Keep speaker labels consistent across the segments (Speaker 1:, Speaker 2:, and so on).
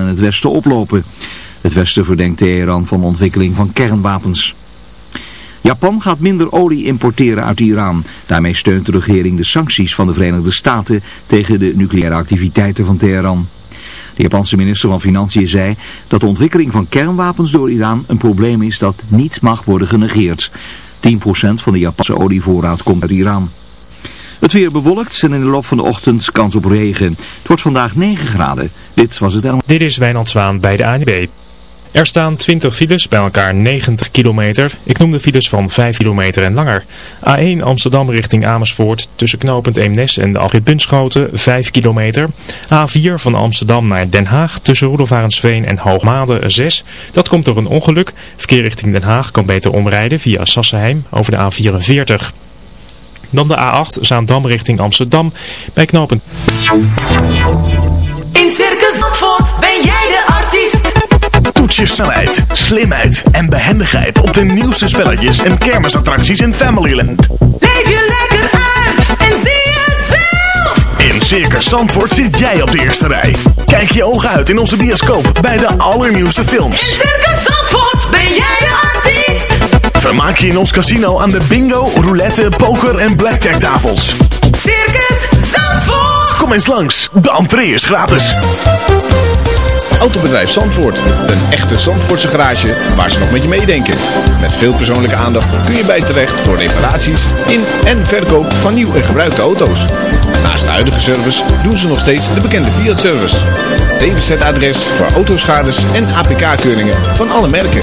Speaker 1: En het Westen oplopen. Het Westen verdenkt Teheran van de ontwikkeling van kernwapens. Japan gaat minder olie importeren uit Iran. Daarmee steunt de regering de sancties van de Verenigde Staten tegen de nucleaire activiteiten van Teheran. De Japanse minister van Financiën zei dat de ontwikkeling van kernwapens door Iran een probleem is dat niet mag worden genegeerd. 10% van de Japanse olievoorraad komt uit Iran. Het weer bewolkt en in de loop van de ochtend kans op regen. Het wordt vandaag 9 graden. Dit was het
Speaker 2: Dit is Wijnand Zwaan bij de ANB. Er staan 20 files, bij elkaar 90 kilometer. Ik noem de files van 5 kilometer en langer. A1 Amsterdam richting Amersfoort tussen knooppunt Eemnes en de afrit Bunschoten 5 kilometer. A4 van Amsterdam naar Den Haag tussen Roelofarensveen en Hoogmade 6. Dat komt door een ongeluk. Verkeer richting Den Haag kan beter omrijden via Sassenheim over de A44. Dan de A8 Zaandam richting Amsterdam bij knooppunt.
Speaker 3: In Circus Zandvoort ben jij de artiest.
Speaker 4: Toets je snelheid, slimheid en behendigheid op de nieuwste spelletjes en kermisattracties in Familyland.
Speaker 3: Leef je lekker uit en zie het zelf.
Speaker 4: In Circus Zandvoort zit jij op de eerste rij. Kijk je ogen uit in onze bioscoop bij de allernieuwste films.
Speaker 3: In Circus Zandvoort ben jij de artiest.
Speaker 4: Vermaak je in ons casino aan de bingo, roulette, poker en blackjack tafels.
Speaker 3: Circus Zandvoort.
Speaker 4: Kom eens langs, de entree is gratis.
Speaker 5: Autobedrijf Zandvoort. Een echte Zandvoortse garage waar ze nog met je meedenken. Met veel persoonlijke aandacht kun je bij terecht voor reparaties in en verkoop van nieuw en gebruikte auto's. Naast de huidige service doen ze nog steeds de bekende Fiat-service. DWZ-adres voor autoschades en APK-keuringen van alle merken.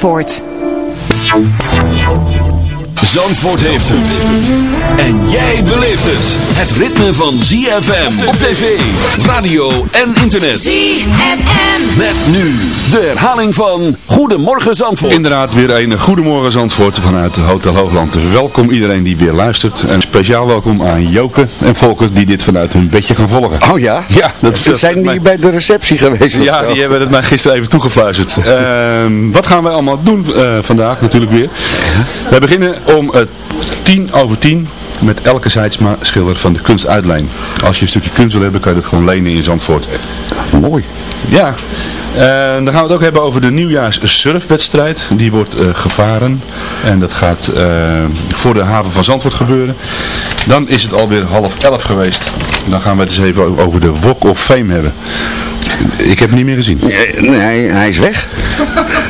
Speaker 6: Zandvoort heeft het. En jij beleeft het. Het ritme van ZFM op tv, radio en internet.
Speaker 3: ZFM.
Speaker 6: Met nu de herhaling van Goedemorgen Zandvoort.
Speaker 7: Inderdaad, weer een Goedemorgen Zandvoort vanuit Hotel Hoogland. Welkom iedereen die weer luistert. En speciaal welkom aan Joke en Volker die dit vanuit hun bedje gaan volgen.
Speaker 8: Oh ja?
Speaker 7: Ja, dat,
Speaker 8: Ze zijn
Speaker 7: dat-
Speaker 8: die bij de receptie geweest?
Speaker 7: Ja, die hebben het mij gisteren even toegefluisterd. Ehm, wat gaan wij allemaal doen eh, vandaag natuurlijk weer? We beginnen om eh, tien over tien met elke Zeidsma schilder van de kunstuitlijn. Als je een stukje kunst wil hebben, kan je dat gewoon lenen in Zandvoort.
Speaker 8: Mooi.
Speaker 7: Ja, eh, dan gaan we het ook hebben over de nieuwjaars-surfwedstrijd. Die wordt eh, gevaren en dat gaat eh, voor de haven van Zandvoort gebeuren. Dan is het alweer half elf geweest. Dan gaan we het eens even over de Walk of Fame hebben. Ik heb hem niet meer gezien.
Speaker 8: Nee, hij is weg.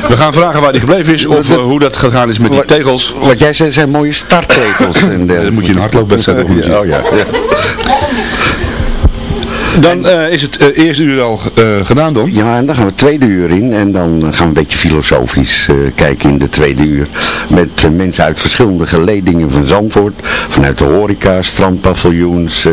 Speaker 7: We gaan vragen waar hij gebleven is of eh, hoe dat gegaan is met die tegels.
Speaker 8: Wat jij zei zijn mooie starttegels. en.
Speaker 7: Dan moet je een hardloopwedstrijd moeten zien.
Speaker 8: Oh ja. ja.
Speaker 7: Dan eh, is het eh, eerste uur al eh, gedaan, Don.
Speaker 8: Ja, en dan gaan we het tweede uur in en dan gaan we een beetje filosofisch kijken in de tweede uur. Met mensen uit verschillende geledingen van Zandvoort. Vanuit de horeca, strandpaviljoens,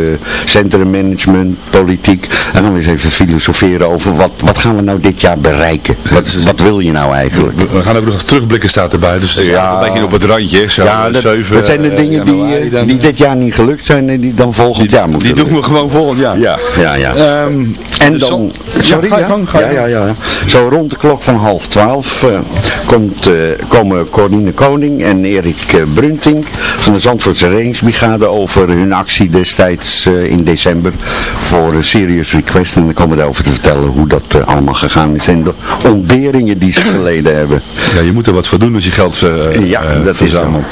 Speaker 8: centrummanagement, politiek. Dan gaan we eens even filosoferen over wat, wat gaan we nou dit jaar bereiken. Wat, wat wil je nou eigenlijk?
Speaker 7: We, we gaan ook nog terugblikken staat erbij, dus
Speaker 8: Ja.
Speaker 7: een beetje op het randje. Zo,
Speaker 8: Ja, dat,
Speaker 7: zeven,
Speaker 8: dat zijn de dingen die,
Speaker 7: dan,
Speaker 8: die dit jaar niet gelukt zijn en die dan volgend jaar moeten
Speaker 7: Die doen we gewoon volgend jaar.
Speaker 8: Ja, ja, ja.
Speaker 7: Ehm,
Speaker 8: En dan, sorry,
Speaker 7: ja, ga je gang, ga je
Speaker 8: ja, ja, ja, ja. Zo rond de klok van half twaalf eh, komt, eh, komen Corine Koning en Erik eh, Brunting van de Zandvoortse Reddingsbrigade over hun actie destijds in december voor een Serious Request. En dan komen we daarover te vertellen hoe dat allemaal gegaan is en de ontberingen die ze geleden hebben.
Speaker 7: Ja, je moet er wat voor doen als je geld
Speaker 8: Ja, dat is
Speaker 7: verzamelt.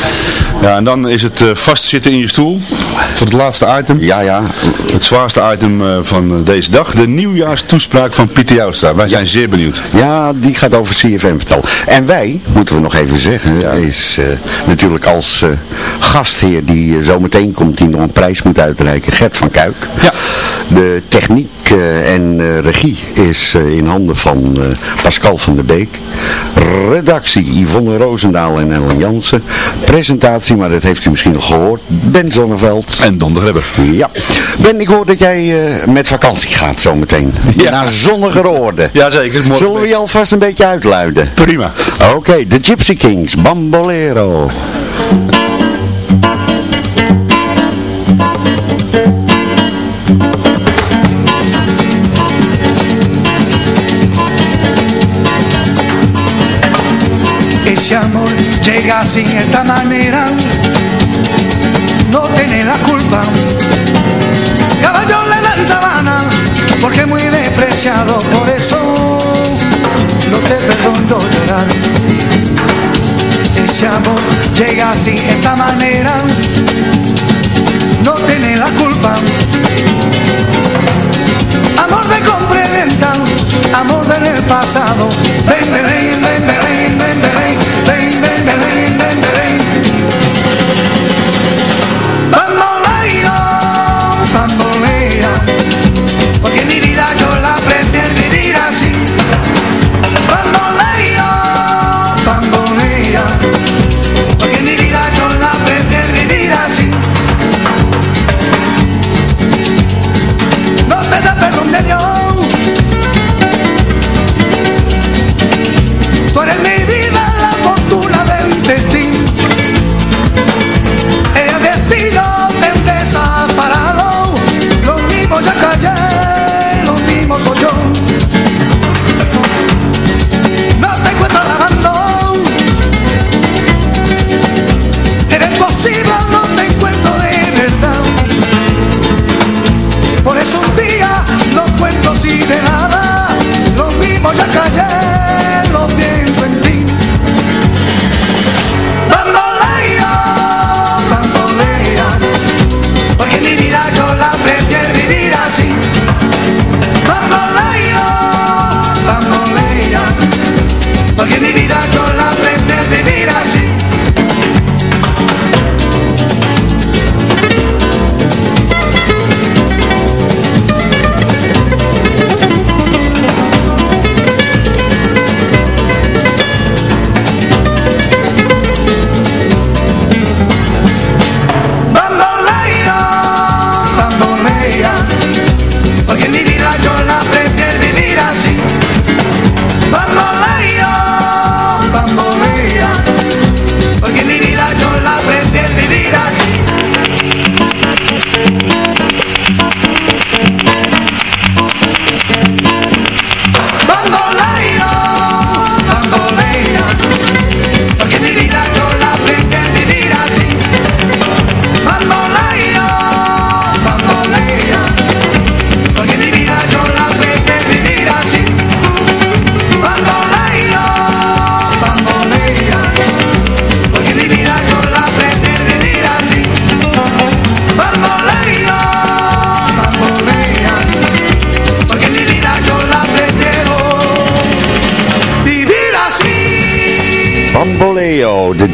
Speaker 7: Ja, en dan is het vastzitten in je stoel voor het laatste item.
Speaker 8: Ja, ja,
Speaker 7: Het zwaarste item van eh, deze dag. De nieuwjaarstoespraak van Pieter Joustra. Wij zijn zeer benieuwd.
Speaker 8: Ja, die gaat over CFM vertellen. En wij, moeten we nog even zeggen, is eh, natuurlijk als eh, gastheer die zometeen komt, die nog een prijs moet uitreiken, Gert van Kuik.
Speaker 7: Ja.
Speaker 8: De techniek en regie is in handen van Pascal van der Beek. Redactie Yvonne Roosendaal en Ellen Jansen. Presentatie, maar dat heeft u misschien nog gehoord, Ben Zonneveld.
Speaker 7: En Don de Grebber.
Speaker 8: Ja. Ben, ik hoor dat jij met vakantie gaat zometeen.
Speaker 7: Ja.
Speaker 8: Naar zonnige oorden.
Speaker 7: Jazeker.
Speaker 8: Zullen we je alvast een beetje uitluiden?
Speaker 7: Prima.
Speaker 8: Oké, de Gypsy Kings, Bambolero.
Speaker 9: Así esta manera,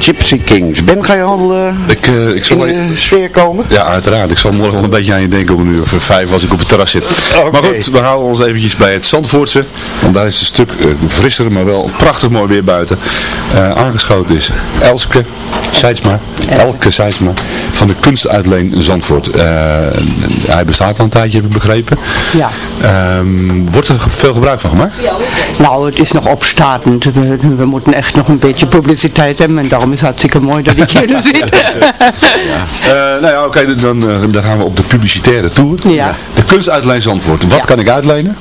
Speaker 8: Gypsy Kings. Ben, ga je al eh,
Speaker 7: Ik, eh, ik zal
Speaker 8: in de sfeer komen?
Speaker 7: Ja, uiteraard. Ik zal morgen wel een beetje aan je denken om een uur of vijf als ik op het terras zit. Maar goed, we houden ons eventjes bij het Zandvoortse. Want daar is het een stuk eh, frisser, maar wel prachtig mooi weer buiten. Aangeschoten is Elske Seidsma, Elke Seidsma van de kunstuitleen Zandvoort. Eh, hij bestaat al een tijdje, heb ik begrepen.
Speaker 10: Ja.
Speaker 7: Ehm, wordt er veel gebruik van gemaakt?
Speaker 10: Nou, het is nog opstartend. We, we moeten echt nog een beetje publiciteit hebben. En daarom is het hartstikke mooi dat ik hier nu zit.
Speaker 7: Eh, nou ja, oké, dan, eh, dan gaan we op de publicitaire tour.
Speaker 10: Ja.
Speaker 7: De kunstuitleen Zandvoort. Wat
Speaker 10: Ja.
Speaker 7: kan ik uitlenen?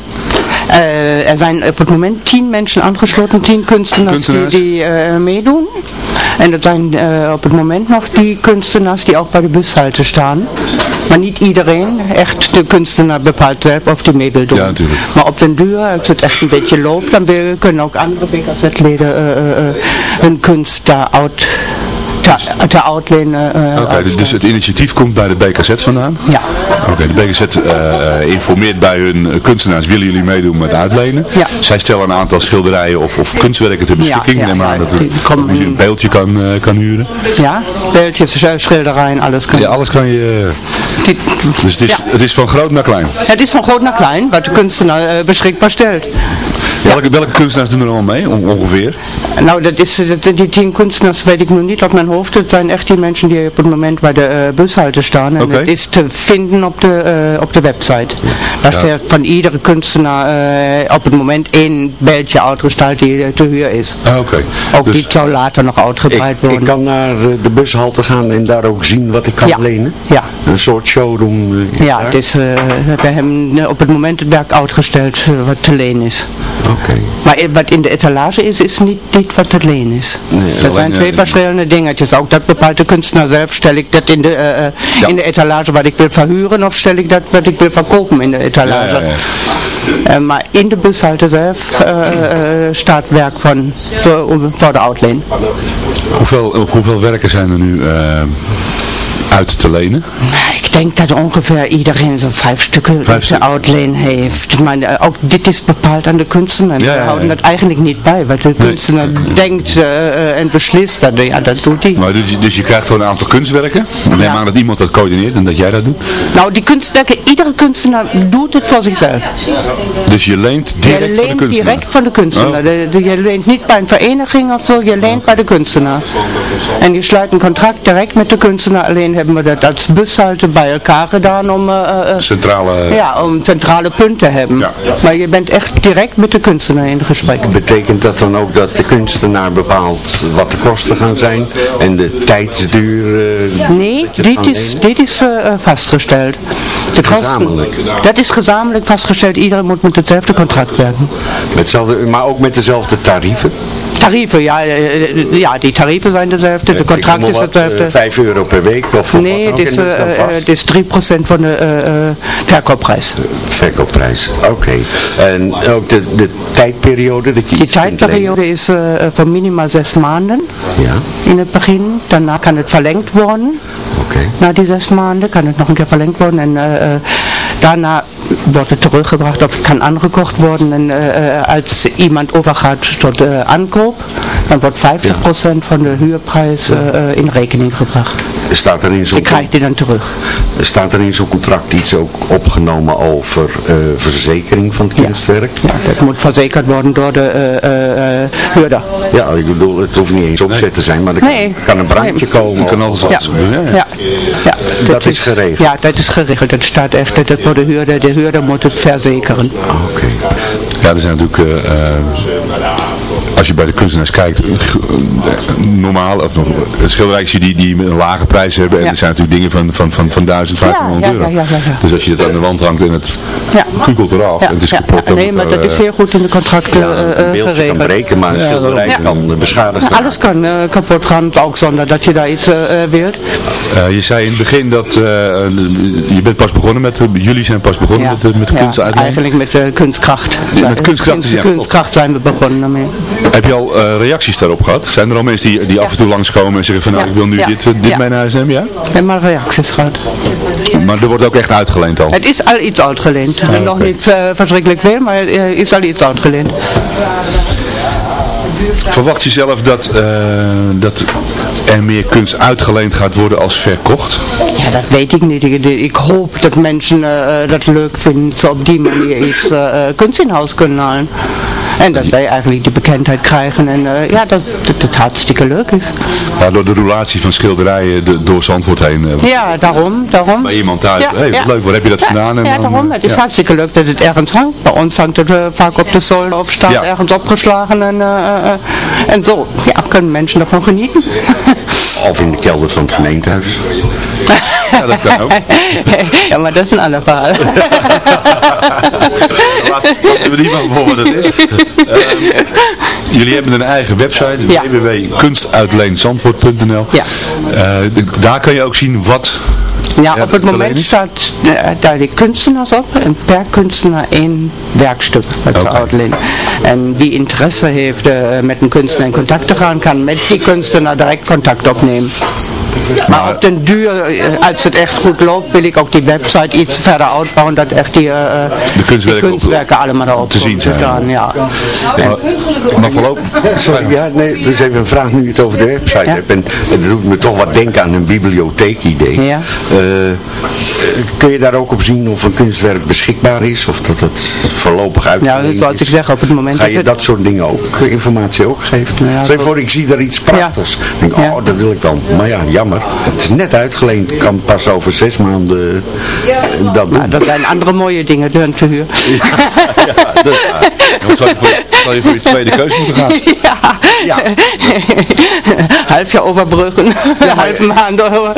Speaker 10: Eh, er zijn op het moment tien mensen aangesloten, tien kunstenaars, die, die eh, meedoen. En dat zijn eh, op het moment nog die kunstenaars die ook bij de bushalte staan. Maar niet iedereen, echt de kunstenaar bepaalt zelf of die mee wil doen.
Speaker 7: Ja, natuurlijk.
Speaker 10: Maar op den duur, als het echt een beetje loopt, dan kunnen ook andere BKZ-leden hun kunst daar uit ter, ter outleen eh,
Speaker 7: Oké, dus, dus het initiatief komt bij de BKZ vandaan?
Speaker 10: Ja.
Speaker 7: Oké, de BKZ eh, informeert bij hun eh, kunstenaars, willen jullie meedoen met uitlenen?
Speaker 10: Ja.
Speaker 7: Zij stellen een aantal schilderijen of, of kunstwerken ter beschikking.
Speaker 10: Ja, ja,
Speaker 7: Neem aan dat, je een beeldje kan, eh, kan huren.
Speaker 10: Ja, beeldjes, schilderijen, alles kan.
Speaker 7: Ja, alles kan je...
Speaker 10: Die-
Speaker 7: Dus het is, het is van groot naar klein.
Speaker 10: Het is van groot naar klein, wat de kunstenaar eh, beschikbaar stelt.
Speaker 7: Welke, welke kunstenaars doen er allemaal mee, on- ongeveer?
Speaker 10: Nou, dat is, dat, die tien kunstenaars weet ik nu niet op mijn hoofd. Het zijn echt die mensen die op het moment bij de eh, bushalte staan. En
Speaker 7: Oké.
Speaker 10: het is te vinden op de, eh, op de website. Daar
Speaker 7: Ja.
Speaker 10: staat van iedere kunstenaar eh, op het moment één beeldje uitgestald die eh, te huur is.
Speaker 7: Ah, Oké.
Speaker 10: Ook
Speaker 7: Dus-
Speaker 10: die zou later nog
Speaker 8: Ik,
Speaker 10: uitgebreid worden.
Speaker 8: ik kan naar eh, de bushalte gaan en daar ook zien wat ik kan
Speaker 10: Ja.
Speaker 8: lenen.
Speaker 10: Ja.
Speaker 8: Een soort showroom. eh,
Speaker 10: Ja,
Speaker 8: daar?
Speaker 10: het is, eh, we hebben eh, op het moment het werk uitgesteld eh, wat te leen is.
Speaker 8: Oké.
Speaker 10: Maar wat in de etalage is, is niet dit wat te leen is. dat
Speaker 7: alleen,
Speaker 10: zijn twee
Speaker 7: eh,
Speaker 10: verschillende dingetjes. Ook dat bepaalt de kunstenaar zelf. Stel ik dat in de, eh, eh,
Speaker 7: Ja.
Speaker 10: in de etalage wat ik wil verhuren of stel ik dat wat ik wil verkopen in de etalage.
Speaker 7: Ja, ja,
Speaker 10: maar in de bushalte zelf staat werk van voor, voor de outline.
Speaker 7: Hoeveel, hoeveel werken zijn er nu uit te lenen?
Speaker 10: Ik denk dat ongeveer iedereen zo'n vijf stukken
Speaker 7: Vijf
Speaker 10: outline heeft. Maar eh, ook dit is bepaald aan de kunstenaar.
Speaker 7: Ja, ja,
Speaker 10: We houden dat eigenlijk niet bij. Wat de kunstenaar denkt eh, eh, en beslist, dat, ja, dat doet hij.
Speaker 7: Maar dus, je- dus je krijgt gewoon een aantal kunstwerken. Neem aan dat iemand dat coördineert en dat jij dat doet.
Speaker 10: Nou, die kunstwerken, iedere kunstenaar doet het voor zichzelf.
Speaker 7: Dus je leent
Speaker 10: Je
Speaker 7: direct van de
Speaker 10: leent
Speaker 7: kunstenaar.
Speaker 10: direct van de kunstenaar.
Speaker 7: Oh.
Speaker 10: De- de- je leent niet bij een vereniging of zo, je leent bij de kunstenaar. En je sluit een contract direct met de kunstenaar. Alleen hebben we dat als bushalte bij elkaar gedaan om, eh, eh, eh,
Speaker 7: Centrale...
Speaker 10: ja, om centrale punten te hebben.
Speaker 7: Ja.
Speaker 10: Maar je bent echt direct met de kunstenaar in gesprek.
Speaker 8: Betekent dat dan ook dat de kunstenaar bepaalt wat de kosten gaan zijn en de tijdsduur?
Speaker 10: Nee, dit is, dit is vastgesteld. De kosten-
Speaker 8: Gezamenlijk?
Speaker 10: Dat is gezamenlijk vastgesteld. Iedereen moet met hetzelfde contract werken.
Speaker 8: Met hetzelfde, maar ook met dezelfde tarieven?
Speaker 10: Tarieven, ja, ja die tarieven zijn dezelfde. De contract is hetzelfde.
Speaker 8: 5 euro per week of
Speaker 10: Nee, het is, eh, eh, het is 3% van de eh, verkoopprijs.
Speaker 8: Verkoopprijs, oké. En ook de, de tijdperiode dat je
Speaker 10: Die tijdperiode is van minimaal zes maanden
Speaker 8: Ja,
Speaker 10: in het begin. Daarna kan het verlengd worden.
Speaker 8: oké.
Speaker 10: Na die zes maanden kan het nog een keer verlengd worden. En daarna wordt het teruggebracht of het kan aangekocht worden. En als iemand overgaat tot aankoop, dan wordt 50% van de huurprijs eh, eh, in rekening gebracht.
Speaker 8: Staat er in zo'n
Speaker 10: Die krijgt hij dan terug.
Speaker 8: staat er in zo'n contract iets ook opgenomen over eh, verzekering van het kunstwerk?
Speaker 10: Ja, dat moet verzekerd worden door de eh, eh, eh, huurder.
Speaker 8: Ja, ik bedoel, het hoeft niet eens opzet te zijn, maar er kan,
Speaker 10: Nee.
Speaker 8: kan een brandje
Speaker 10: Nee.
Speaker 8: komen.
Speaker 7: Je kan alles wat gebeuren. Ja, ja.
Speaker 10: Ja, ja,
Speaker 8: Dat is geregeld?
Speaker 10: Ja, dat is geregeld. Dat staat echt, dat voor de huurder, de huurder moet het verzekeren.
Speaker 8: Oké.
Speaker 7: Ja, er zijn natuurlijk, als je bij de kunstenaars kijkt, eh, eh, normaal, of nog, het schilderijtjes die, die een lage prijs hebben. En
Speaker 10: Ja.
Speaker 7: er zijn natuurlijk dingen van, van, van, van 1000, 1500
Speaker 10: Ja, ja,
Speaker 7: euro.
Speaker 10: ja.
Speaker 7: Dus als je dat aan de wand hangt en het
Speaker 10: Ja.
Speaker 7: kukelt eraf
Speaker 10: Ja,
Speaker 7: en het is kapot. dan
Speaker 10: nee, maar
Speaker 7: er,
Speaker 10: dat is
Speaker 7: eh,
Speaker 10: heel goed in de contracten eh, eh,
Speaker 8: beeldje kan
Speaker 10: geregeld.
Speaker 8: breken, maar een schilderij kan eh, beschadigd
Speaker 10: Ja, alles kan eh, kapot gaan, ook zonder dat je daar iets eh, eh, wilt.
Speaker 7: eh, je zei in het begin dat eh, je bent pas begonnen met, jullie zijn pas begonnen met, met de kunstuitleen.
Speaker 10: eigenlijk met de kunstkracht.
Speaker 7: Ja, met kunstkracht,
Speaker 10: Kunst- kunstkracht zijn we begonnen daarmee.
Speaker 7: Heb je al eh, reacties daarop gehad? Zijn er al mensen die, die af en toe langskomen en zeggen van nou ik wil nu
Speaker 10: Ja.
Speaker 7: dit, eh, dit
Speaker 10: Ja.
Speaker 7: mee naar huis nemen? Ja?
Speaker 10: Hebben maar reacties gehad.
Speaker 7: Maar er wordt ook echt uitgeleend al.
Speaker 10: Het is al iets uitgeleend. Nog
Speaker 7: oké.
Speaker 10: niet eh, verschrikkelijk veel, maar het is al iets uitgeleend.
Speaker 7: Verwacht je zelf dat, dat er meer kunst uitgeleend gaat worden als verkocht?
Speaker 10: Ja, dat weet ik niet. Ik, ik hoop dat mensen dat leuk vinden, ze op die manier iets kunst in huis kunnen halen. En dat wij eigenlijk die bekendheid krijgen en eh, ja, dat, dat het hartstikke leuk is.
Speaker 7: Ja, door de roulatie van schilderijen de, door Zandvoort heen. eh,
Speaker 10: Ja, daarom, daarom.
Speaker 7: Bij iemand thuis.
Speaker 10: Ja,
Speaker 7: hey, wat
Speaker 10: ja.
Speaker 7: leuk, waar heb je dat vandaan? En
Speaker 10: ja,
Speaker 7: dan,
Speaker 10: daarom. Het is
Speaker 7: ja.
Speaker 10: hartstikke leuk dat het ergens hangt. Bij ons hangt het eh, vaak op de zolder of staat
Speaker 7: Ja.
Speaker 10: ergens opgeslagen en, eh, en zo. Ja, kunnen mensen ervan genieten.
Speaker 8: Of in de kelder van het gemeentehuis.
Speaker 7: Ja, dat kan ook.
Speaker 10: ja, maar dat is een ander verhaal.
Speaker 7: Laten we die maar voor wat het is. Ehm, jullie hebben een eigen website,
Speaker 10: Ja.
Speaker 7: www.kunstuitleenzandvoort.nl
Speaker 10: Ja.
Speaker 7: Eh, daar kan je ook zien wat
Speaker 10: Ja, op het moment staat uh, daar die kunstenaars op en per kunstenaar één werkstuk wat ze uitlenen. En wie interesse heeft uh, met een kunstenaar in contact te gaan, kan met die kunstenaar direct contact opnemen. Maar op den duur, eh, als het echt goed loopt, wil ik ook die website iets verder uitbouwen, dat echt die, uh,
Speaker 7: de kunstwerken,
Speaker 10: die kunstwerken allemaal op
Speaker 7: te zien zijn.
Speaker 10: Gaan, ja.
Speaker 7: Maar, maar voorlopig...
Speaker 8: Sorry, ja, nee, dus even een vraag nu je het over de website
Speaker 10: Ja.
Speaker 8: hebt. En het doet me toch wat denken aan een bibliotheekidee.
Speaker 10: Ja.
Speaker 8: Eh, kun je daar ook op zien of een kunstwerk beschikbaar is? Of dat het voorlopig uit
Speaker 10: Ja, dat zou ik zeggen, op het moment
Speaker 8: Ga
Speaker 10: dat
Speaker 8: je
Speaker 10: het-
Speaker 8: dat soort dingen ook, informatie ook geven?
Speaker 10: Ja,
Speaker 8: Stel je
Speaker 10: dat-
Speaker 8: voor, ik zie daar iets prachtigs. denk,
Speaker 10: Ja.
Speaker 8: oh, dat wil ik dan. Maar ja, jammer. Het is net uitgeleend. Kan pas over zes maanden eh, dat doen.
Speaker 10: Nou, dat zijn andere mooie dingen dan te huur.
Speaker 7: Ja, dat is waar. Dan zal je voor, zal je voor je tweede keus moeten gaan.
Speaker 10: ja.
Speaker 8: Ja.
Speaker 10: Half jaar overbruggen. De halve maand. door.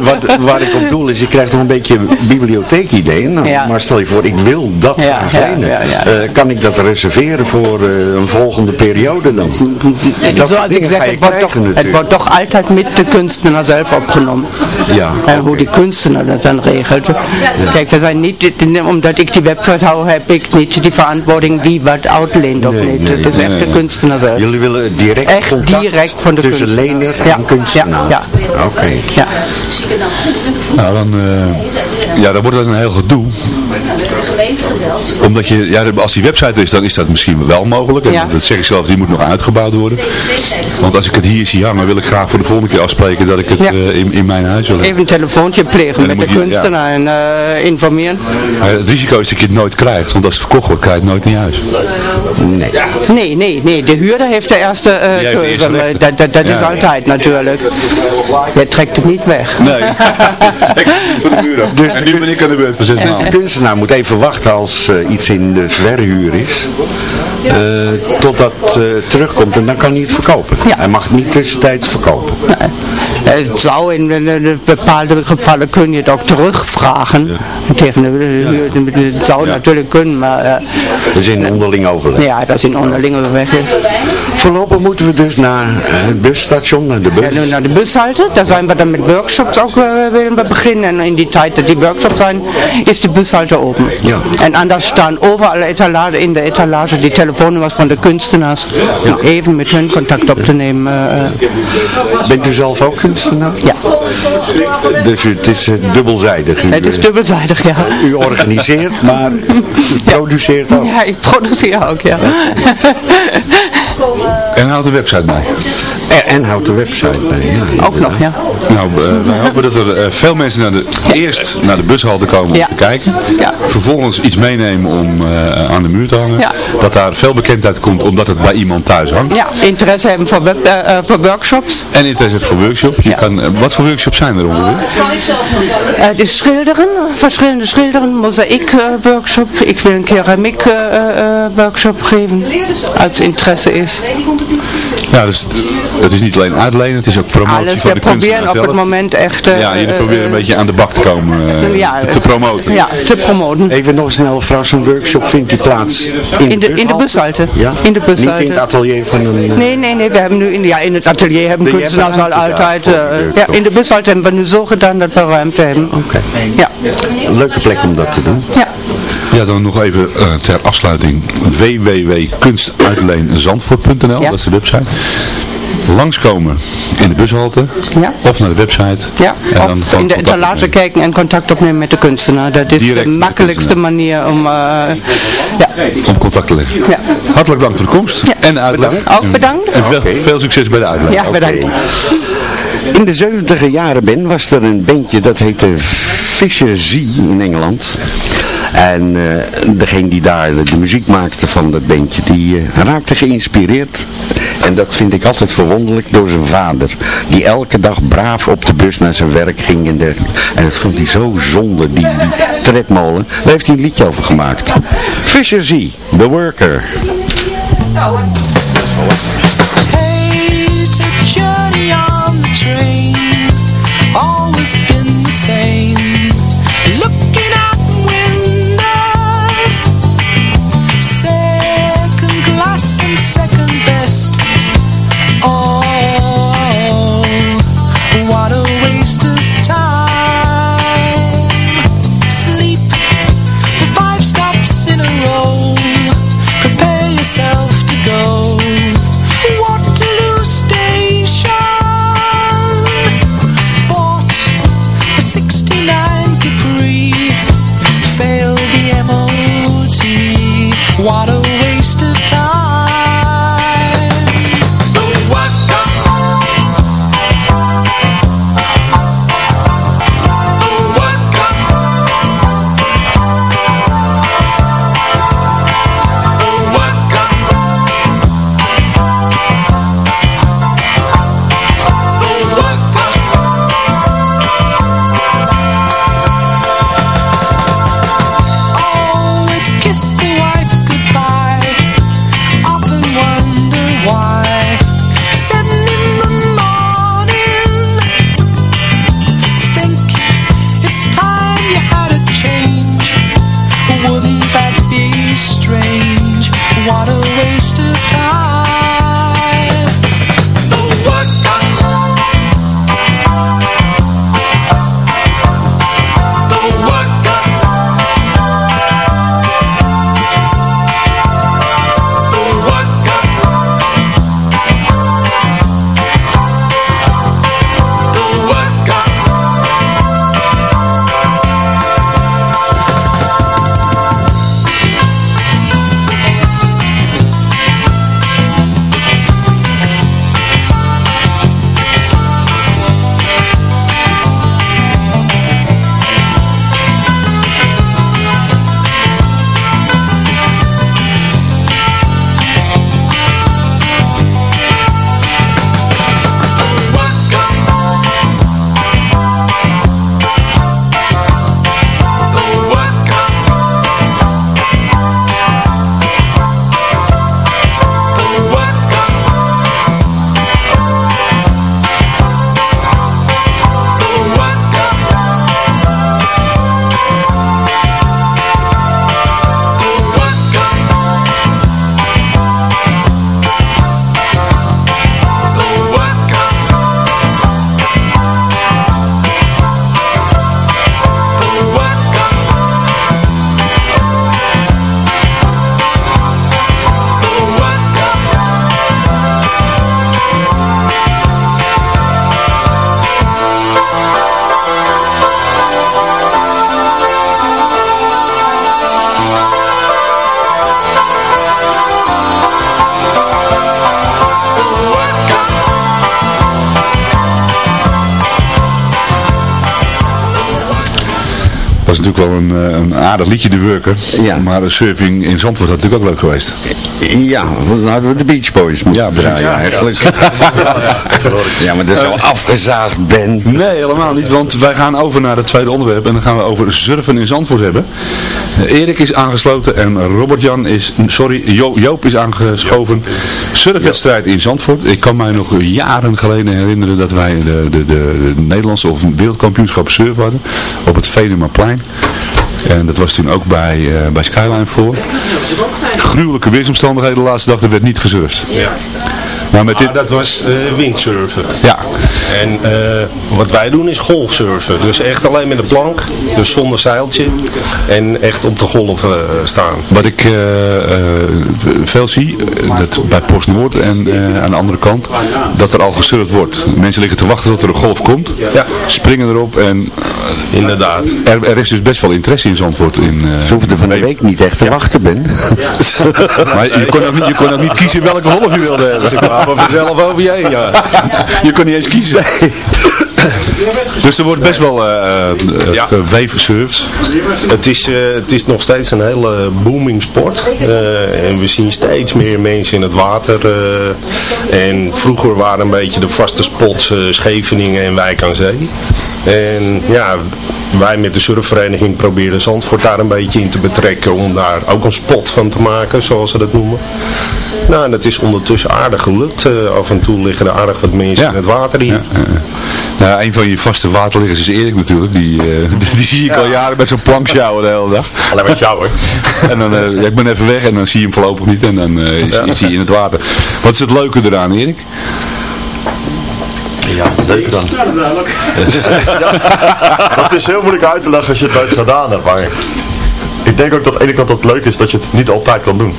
Speaker 8: Wat, waar ik op doel is, je krijgt toch een beetje bibliotheekidee. Nou,
Speaker 10: Ja.
Speaker 8: Maar stel je voor, ik wil dat
Speaker 10: Ja, ja, ja, ja.
Speaker 8: Eh, kan ik dat reserveren voor eh, een volgende periode dan? Dat
Speaker 10: Zoals ik zeg, het wordt, toch, het wordt toch altijd met de kunstenaar zelf opgenomen.
Speaker 8: Ja,
Speaker 10: En hoe die kunstenaar dat dan regelt. Kijk, we zijn niet, omdat ik die website hou, heb ik niet die verantwoording wie wat uitleent of
Speaker 8: Nee,
Speaker 10: niet.
Speaker 8: nee,
Speaker 10: Het is echt
Speaker 7: nee,
Speaker 10: de kunstenaar zelf.
Speaker 8: Jullie willen direct
Speaker 10: Echt
Speaker 8: contact
Speaker 10: direct van de
Speaker 8: tussen
Speaker 10: kunstenaar.
Speaker 8: lener
Speaker 10: Ja,
Speaker 8: en kunstenaar?
Speaker 10: ja,
Speaker 8: Oké.
Speaker 10: Ja.
Speaker 7: Nou, dan, eh, ja, dan wordt het een heel gedoe. Omdat je, ja, als die website er is, dan is dat misschien wel mogelijk. En
Speaker 10: Ja.
Speaker 7: dat zeg ik zelf, die moet nog uitgebouwd worden. Want als ik het hier zie hangen, wil ik graag voor de volgende keer afspreken dat ik het
Speaker 10: Ja.
Speaker 7: eh, in, in mijn huis wil hebben.
Speaker 10: Even een telefoontje plegen
Speaker 7: En
Speaker 10: met de
Speaker 7: je-
Speaker 10: kunstenaar en eh, informeren.
Speaker 7: Maar het risico is dat je het nooit krijgt, want als het verkocht wordt, krijg je het nooit in huis.
Speaker 8: Nee.
Speaker 10: Nee, nee, nee. De huurder heeft de eerste eh
Speaker 7: eerste
Speaker 10: keuze.
Speaker 7: rechten.
Speaker 10: Dat, dat, dat is altijd natuurlijk. Je trekt het niet weg.
Speaker 7: Nee. voor de buren.
Speaker 8: Dus
Speaker 7: en nu ben ik aan de beurt
Speaker 8: Dus de kunstenaar moet even wachten als eh, iets in de verhuur is. eh, totdat het terugkomt en dan kan hij het verkopen.
Speaker 10: Ja.
Speaker 8: Hij mag het niet tussentijds verkopen.
Speaker 10: Het zou in, bepaalde gevallen kun je het ook terugvragen. Tegen de, de, de- het zou natuurlijk kunnen, maar eh,
Speaker 8: Dus in onderling overleg.
Speaker 10: ja, dat is in onderlinge weg.
Speaker 8: Voorlopig moeten we dus naar eh, het busstation, naar de bus.
Speaker 10: Ja, nu naar de bushalte, daar zijn we dan met workshops ook eh, willen we beginnen. En in die tijd dat die workshops zijn, is die bushalte open.
Speaker 8: Ja.
Speaker 10: En anders staan overal etalage, in de etalage die telefoonnummers van de kunstenaars. Om even met hun contact op te nemen. eh, eh.
Speaker 8: Bent u zelf ook kunstenaar?
Speaker 10: ja,
Speaker 8: Dus het is eh, dubbelzijdig. U,
Speaker 10: het is
Speaker 8: eh,
Speaker 10: dubbelzijdig, ja.
Speaker 8: u organiseert, maar u produceert ook.
Speaker 10: Ja, ik produceer ook, ja.
Speaker 7: En houd de website bij.
Speaker 8: En, en houdt de website bij. Ja,
Speaker 10: Ook nog, ja.
Speaker 7: Nou, eh, wij hopen dat er eh, veel mensen naar de, eerst naar de bushalte komen
Speaker 10: Ja.
Speaker 7: om te kijken.
Speaker 10: Ja.
Speaker 7: Vervolgens iets meenemen om eh, aan de muur te hangen.
Speaker 10: Ja.
Speaker 7: Dat daar veel bekendheid komt omdat het bij iemand thuis hangt.
Speaker 10: Ja, interesse hebben voor, web, eh, voor workshops.
Speaker 7: En interesse voor workshop. Je
Speaker 10: Ja.
Speaker 7: kan, wat voor workshops zijn er ongeveer?
Speaker 10: Het is schilderen, verschillende schilderen, mozaïek workshop. Ik wil een keramiek eh, eh, workshop geven, als interesse is.
Speaker 7: Ja, dus het is niet alleen uitlenen, het is ook promotie
Speaker 10: Alles,
Speaker 7: van
Speaker 10: we
Speaker 7: de kunstenaar
Speaker 10: proberen op
Speaker 7: zelf.
Speaker 10: het moment echt... eh,
Speaker 7: ja, jullie
Speaker 10: eh,
Speaker 7: proberen een
Speaker 10: eh,
Speaker 7: beetje aan de bak te komen, eh,
Speaker 10: ja,
Speaker 7: te, te promoten.
Speaker 10: Ja, te promoten.
Speaker 8: Even nog snel, mevrouw, zo'n workshop vindt u plaats in,
Speaker 10: In de, in de bushalte.
Speaker 8: Ja?
Speaker 10: In de
Speaker 8: Niet in
Speaker 10: bushalte.
Speaker 8: het atelier van een... eh,
Speaker 10: Nee, nee, nee, we hebben nu in, ja, in het atelier hebben kunstenaars al altijd... eh, ja, in de bushalte hebben we nu zo gedaan dat we ruimte hebben.
Speaker 8: Oké.
Speaker 10: Ja,
Speaker 8: Een leuke plek om dat te doen.
Speaker 10: ja.
Speaker 7: Ja, dan nog even eh, ter afsluiting www.kunstuitleenzandvoort.nl,
Speaker 10: Ja.
Speaker 7: dat is de website. Langskomen in de bushalte
Speaker 10: Ja.
Speaker 7: of naar de website.
Speaker 10: Ja,
Speaker 7: En dan
Speaker 10: of in de etalage kijken en contact opnemen met de kunstenaar. Dat is
Speaker 7: Direct
Speaker 10: de makkelijkste manier om... eh, ja.
Speaker 7: Om contact te leggen.
Speaker 10: Ja.
Speaker 7: Hartelijk dank voor de komst
Speaker 10: Ja.
Speaker 7: en de uitleg.
Speaker 10: Ook bedankt.
Speaker 7: En veel, succes bij de uitleg.
Speaker 10: Ja, bedankt.
Speaker 8: In de 70 jaren ben was er een bandje dat heette Fisher Z in Engeland. En eh, degene die daar de muziek maakte van dat bandje, die eh, raakte geïnspireerd. En dat vind ik altijd verwonderlijk door zijn vader. Die elke dag braaf op de bus naar zijn werk ging en. En dat vond hij zo zonde, die, die tredmolen. Daar heeft hij een liedje over gemaakt. Fisher Z, The Worker.
Speaker 7: Aardig liedje, de Worker.
Speaker 8: Ja.
Speaker 7: Maar de surfing in Zandvoort had natuurlijk ook leuk geweest.
Speaker 8: Ja, dan hadden we de Beach Boys moeten draaien eigenlijk. Ja, maar dat is zo afgezaagd ben.
Speaker 7: Nee, helemaal niet, want wij gaan over naar het tweede onderwerp en dan gaan we over surfen in Zandvoort hebben. Erik is aangesloten en Robert-Jan is, sorry, Jo- Joop is aangeschoven. Surfwedstrijd in Zandvoort. Ik kan mij nog jaren geleden herinneren dat wij de, de, de, de Nederlandse of wereldkampioenschap surf hadden op het Venemaplein. En dat was toen ook bij, eh, bij Skyline voor. Gruwelijke weersomstandigheden de laatste dag, er werd niet gesurfd. Maar met dit...
Speaker 11: Maar dat was eh, windsurfen.
Speaker 7: Ja.
Speaker 11: En eh, wat wij doen is golfsurfen. Dus echt alleen met een plank, dus zonder zeiltje. En echt op de golven eh, staan.
Speaker 7: Wat ik eh, eh, veel zie, dat bij Post Noord en eh, aan de andere kant, dat er al gesurfd wordt. Mensen liggen te wachten tot er een golf komt,
Speaker 11: Ja.
Speaker 7: springen erop en
Speaker 11: Inderdaad.
Speaker 7: er, er is dus best wel interesse in Zandvoort. In, eh,
Speaker 8: Ze hoefden van de week niet echt te wachten, Ben.
Speaker 7: maar je kon, ook niet, je kon ook niet kiezen welke golf je wilde hebben.
Speaker 11: Kwamen vanzelf over je heen, ja.
Speaker 7: Je kon niet eens kiezen. Dus er wordt best wel
Speaker 11: Ja.
Speaker 7: geweefsurfd.
Speaker 11: Het is, eh, het is nog steeds een hele booming sport. En we zien steeds meer mensen in het water. en vroeger waren een beetje de vaste spots Scheveningen en Wijk aan Zee. En ja, wij met de surfvereniging proberen Zandvoort daar een beetje in te betrekken. Om daar ook een spot van te maken, zoals ze dat noemen. Nou, en dat is ondertussen aardig gelukt. Af en toe liggen er aardig wat mensen
Speaker 7: Ja.
Speaker 11: in het water hier.
Speaker 7: Ja, ja, een van je vaste waterliggers is Erik natuurlijk. Die, eh, die zie ik al jaren met zo'n plank sjouwen de hele dag.
Speaker 11: Alleen met jou hoor.
Speaker 7: En dan, eh, ja, ik ben even weg en dan zie je hem voorlopig niet en dan eh, is, is hij in het water. Wat is het leuke eraan, Erik?
Speaker 12: Ja, leuk dan. Ja, dat is heel moeilijk uit te leggen als je het nooit gedaan hebt, maar ik denk ook dat aan de ene kant het leuk is dat je het niet altijd kan doen.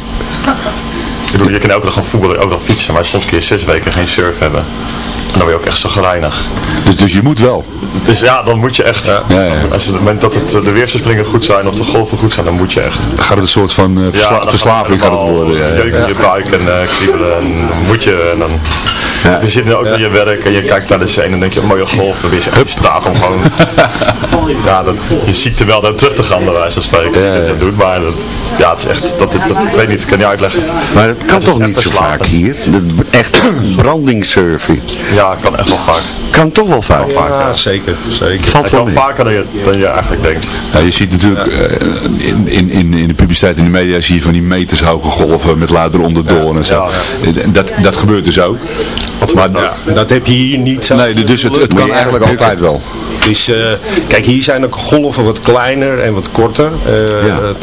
Speaker 12: Bedoel, je kan elke dag gaan voetballen, elke dag fietsen, maar soms kun je zes weken geen surf hebben. En dan ben je ook echt zo gereinigd.
Speaker 7: Dus, dus je moet wel.
Speaker 12: Dus ja, dan moet je echt.
Speaker 7: Ja, ja.
Speaker 12: Als het moment dat het, de weersverspringen goed zijn of de golven goed zijn, dan moet je echt.
Speaker 7: Gaat het een soort van eh, versla-
Speaker 12: dan
Speaker 7: verslaving gaat het worden. Ja, ja.
Speaker 12: Je buik en eh kriebelen en dan moet je. En dan, je zit in de auto in je werk en je kijkt naar de zee en dan denk je, mooie golven, weer je staat om gewoon. ja, dat, je ziet er wel naar terug te gaan, bij wijze van spreken.
Speaker 7: Ja, ja.
Speaker 12: Dat je dat doet, maar dat, ja, het is echt, dat, dat, ik weet niet, ik kan niet uitleggen.
Speaker 8: Maar dat kan toch niet zo vaak hier? Dat, echt brandingssurfing.
Speaker 12: Ja, het kan echt wel vaak.
Speaker 8: Kan toch wel vaak.
Speaker 11: Ja, zeker. zeker.
Speaker 8: Valt wel
Speaker 12: vaker dan je, dan je eigenlijk denkt.
Speaker 7: Ja, je ziet natuurlijk eh, in, in, in, in de publiciteit in de media zie je van die metershoge golven met later onderdoor en zo.
Speaker 12: ja,
Speaker 7: Eh, Dat, dat gebeurt dus ook. Maar,
Speaker 11: Ja, dat heb je hier niet zo.
Speaker 7: Nee, dus het, het kan eigenlijk altijd wel.
Speaker 11: Het is, eh, kijk, hier zijn ook golven wat kleiner en wat korter. Eh,
Speaker 8: Ja.
Speaker 11: het,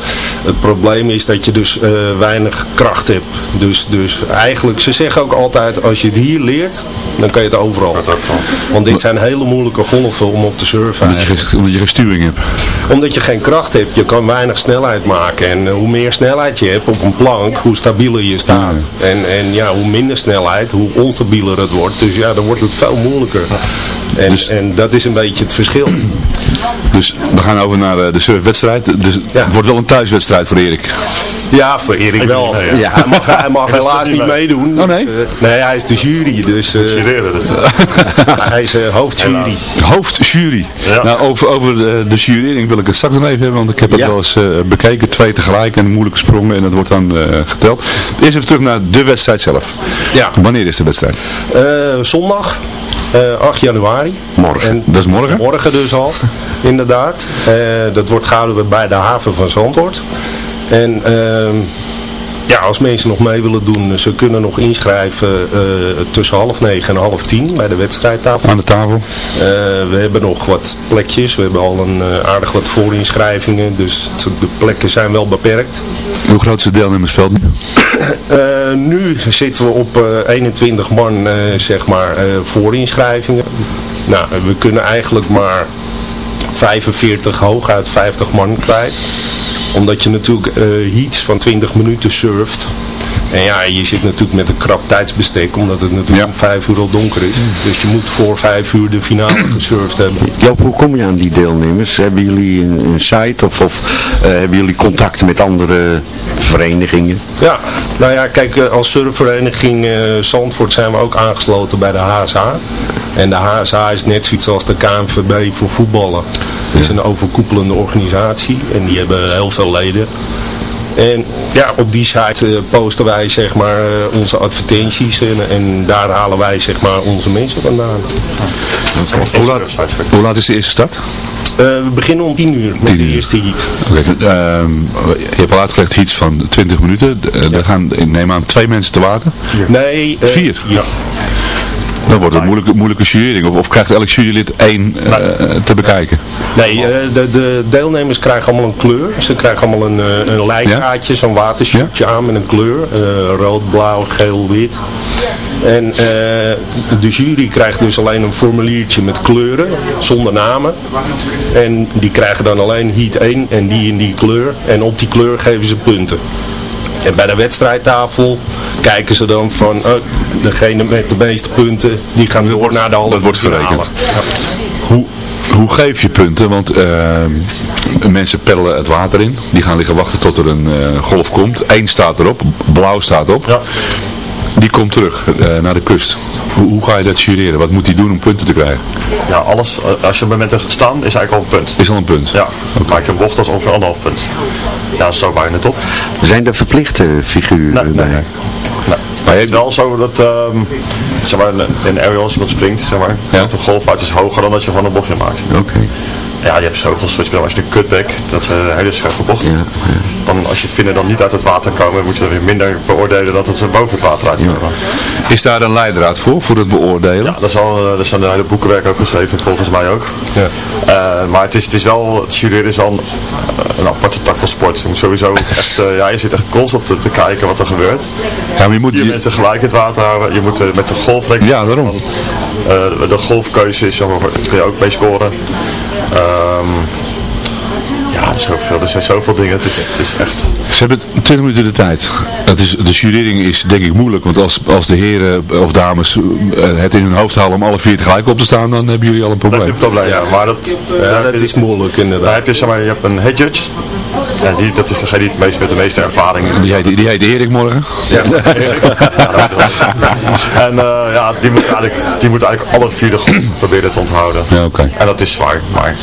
Speaker 11: het probleem is dat je dus eh, weinig kracht hebt. Dus, dus eigenlijk, ze zeggen ook altijd, als je het hier leert, dan kan je het overal. Want dit zijn hele moeilijke golven om op te surfen.
Speaker 7: Omdat je, omdat je geen sturing hebt.
Speaker 11: Omdat je geen kracht hebt, je kan weinig snelheid maken. En hoe meer snelheid je hebt op een plank, hoe stabieler je staat. En, en ja, hoe minder snelheid, hoe onstabieler het wordt. Dus ja, dan wordt het veel moeilijker. En,
Speaker 7: Dus-
Speaker 11: en dat is een beetje het verschil.
Speaker 7: Dus we gaan over naar eh, de surfwedstrijd. Dus
Speaker 11: Ja.
Speaker 7: het wordt wel een thuiswedstrijd voor Erik.
Speaker 11: Ja, voor Erik wel.
Speaker 12: mee,
Speaker 11: ja. hij mag, hij mag helaas niet
Speaker 12: niet mee.
Speaker 11: meedoen.
Speaker 7: Oh, nee?
Speaker 11: Dus, eh, nee, hij is de jury. Dus,
Speaker 12: dat-
Speaker 11: hij is eh, hoofdjury.
Speaker 12: Helaas.
Speaker 7: Hoofdjury.
Speaker 12: Ja.
Speaker 7: Nou, over, over de, de jurering wil ik het straks nog even hebben, want ik heb het
Speaker 11: Ja.
Speaker 7: wel eens bekeken. Twee tegelijk en moeilijke sprongen en dat wordt dan eh, geteld. Eerst even terug naar de wedstrijd zelf.
Speaker 11: Ja.
Speaker 7: Wanneer is de wedstrijd?
Speaker 11: Eh, zondag, 8 januari.
Speaker 8: Morgen.
Speaker 11: En
Speaker 7: Dat is morgen.
Speaker 11: Morgen dus al, inderdaad. Eh, dat wordt gehouden bij de haven van Zandvoort. En ehm, ja, als mensen nog mee willen doen, ze kunnen nog inschrijven eh, tussen half negen en half tien bij de wedstrijdtafel.
Speaker 7: Aan de tafel.
Speaker 11: Eh, we hebben nog wat plekjes, we hebben al een eh, aardig wat voorinschrijvingen, dus de plekken zijn wel beperkt.
Speaker 7: Hoe groot is het deelnemersveld nu?
Speaker 11: Eh, nu zitten we op eh, 21 man, eh, zeg maar, eh voorinschrijvingen. Nou, we kunnen eigenlijk maar 45, hooguit 50 man kwijt. Omdat je natuurlijk eh heats van 20 minuten surft. En ja, je zit natuurlijk met een krap tijdsbestek, omdat het natuurlijk om vijf uur al donker is. Dus je moet voor vijf uur de finale gesurfd hebben.
Speaker 8: Joop, hoe kom je aan die deelnemers? Hebben jullie een, een site of, of eh, hebben jullie contact met andere verenigingen?
Speaker 11: Ja, nou ja, kijk, eh, als surfvereniging eh, Zandvoort zijn we ook aangesloten bij de HSH. En de HSH is net zoiets als de KNVB voor voetballen. Het is een overkoepelende organisatie en die hebben heel veel leden. En ja, op die site eh, posten wij zeg maar eh, onze advertenties en, en daar halen wij zeg maar onze mensen vandaan.
Speaker 7: Hoe laat, hoe laat is de eerste start?
Speaker 11: Eh, we beginnen om 10 uur met de eerste heat.
Speaker 7: Ehm, je hebt al uitgelegd iets van 20 minuten. Uh, Er gaan, ik neem aan, twee mensen te water.
Speaker 11: Nee,
Speaker 7: Vier?
Speaker 11: Ja.
Speaker 7: Dan wordt het een moeilijke, moeilijke jurering. Of, of krijgt elk jurylid één eh, te bekijken?
Speaker 11: Nee, eh, de, de deelnemers krijgen allemaal een kleur. Ze krijgen allemaal een, eh, een lijnkaartje, zo'n watershirtje aan met een kleur. Rood, blauw, geel, wit. En de jury krijgt dus alleen een formuliertje met kleuren, zonder namen. En die krijgen dan alleen heat 1 en die in die kleur. En op die kleur geven ze punten. En bij de wedstrijdtafel kijken ze dan van, oh, degene met de meeste punten, die gaan door naar de halve
Speaker 7: Dat wordt verrekend. Hoe, hoe geef je punten? Want ehm, mensen peddelen het water in. Die gaan liggen wachten tot er een eh, golf komt. Eén staat erop, blauw staat op. Die komt terug eh, naar de kust. Hoe, hoe ga je dat jureren? Wat moet hij doen om punten te krijgen?
Speaker 12: Ja, alles, eh, als je op het moment gaat staan, is eigenlijk al een punt.
Speaker 7: Is al een punt?
Speaker 12: Ja, maar ik heb bocht als ongeveer anderhalf punt. Ja, zo bijna top.
Speaker 8: Zijn er verplichte figuren bij?
Speaker 12: Nee. Maar het is wel zo dat, ehm, zeg maar, in aerial als iemand springt, zeg maar, dat de golf uit is hoger dan dat je gewoon een bochtje maakt.
Speaker 8: Oké.
Speaker 12: Ja, je hebt zoveel switchbellen. Als je de cutback, dat is een hele scherpe bocht. Dan als je vinnen dan niet uit het water komen, moet je er weer minder beoordelen dat het ze boven het water uitkomen.
Speaker 7: Is daar een leidraad voor, voor het beoordelen?
Speaker 12: Ja, daar is al, eh, daar zijn een hele boekenwerk over geschreven, volgens mij ook. Eh, maar het is, het is wel, het jureren is wel een, een aparte tak van sport. Je moet sowieso echt, eh, ja, je zit echt constant te, te kijken wat er gebeurt.
Speaker 7: Ja, maar je moet...
Speaker 12: Vier mensen tegelijk in het water houden. Je moet eh, met de golf
Speaker 7: Ja, daarom.
Speaker 12: Eh, de golfkeuze is, zeg maar, kun je ook mee scoren. Ehm, ja, er, is zoveel, er zijn zoveel dingen. Het is, het is echt...
Speaker 7: Ze hebben 20 minuten de tijd. Het is, de jurering is denk ik moeilijk, want als, als de heren of dames eh, het in hun hoofd halen om alle vier tegelijk op te staan, dan hebben jullie al een probleem.
Speaker 12: een probleem, ja. Maar dat,
Speaker 11: Ja, dat is moeilijk inderdaad.
Speaker 12: Daar heb je, zeg maar, je hebt een head judge. En die, dat is degene die het meest, met de meeste ervaring
Speaker 7: Die heet, die heet Erik morgen.
Speaker 12: Ja, en eh, ja, die moet, eigenlijk, die moet eigenlijk alle vier de golf proberen te onthouden.
Speaker 7: Ja, oké.
Speaker 12: En dat is zwaar, maar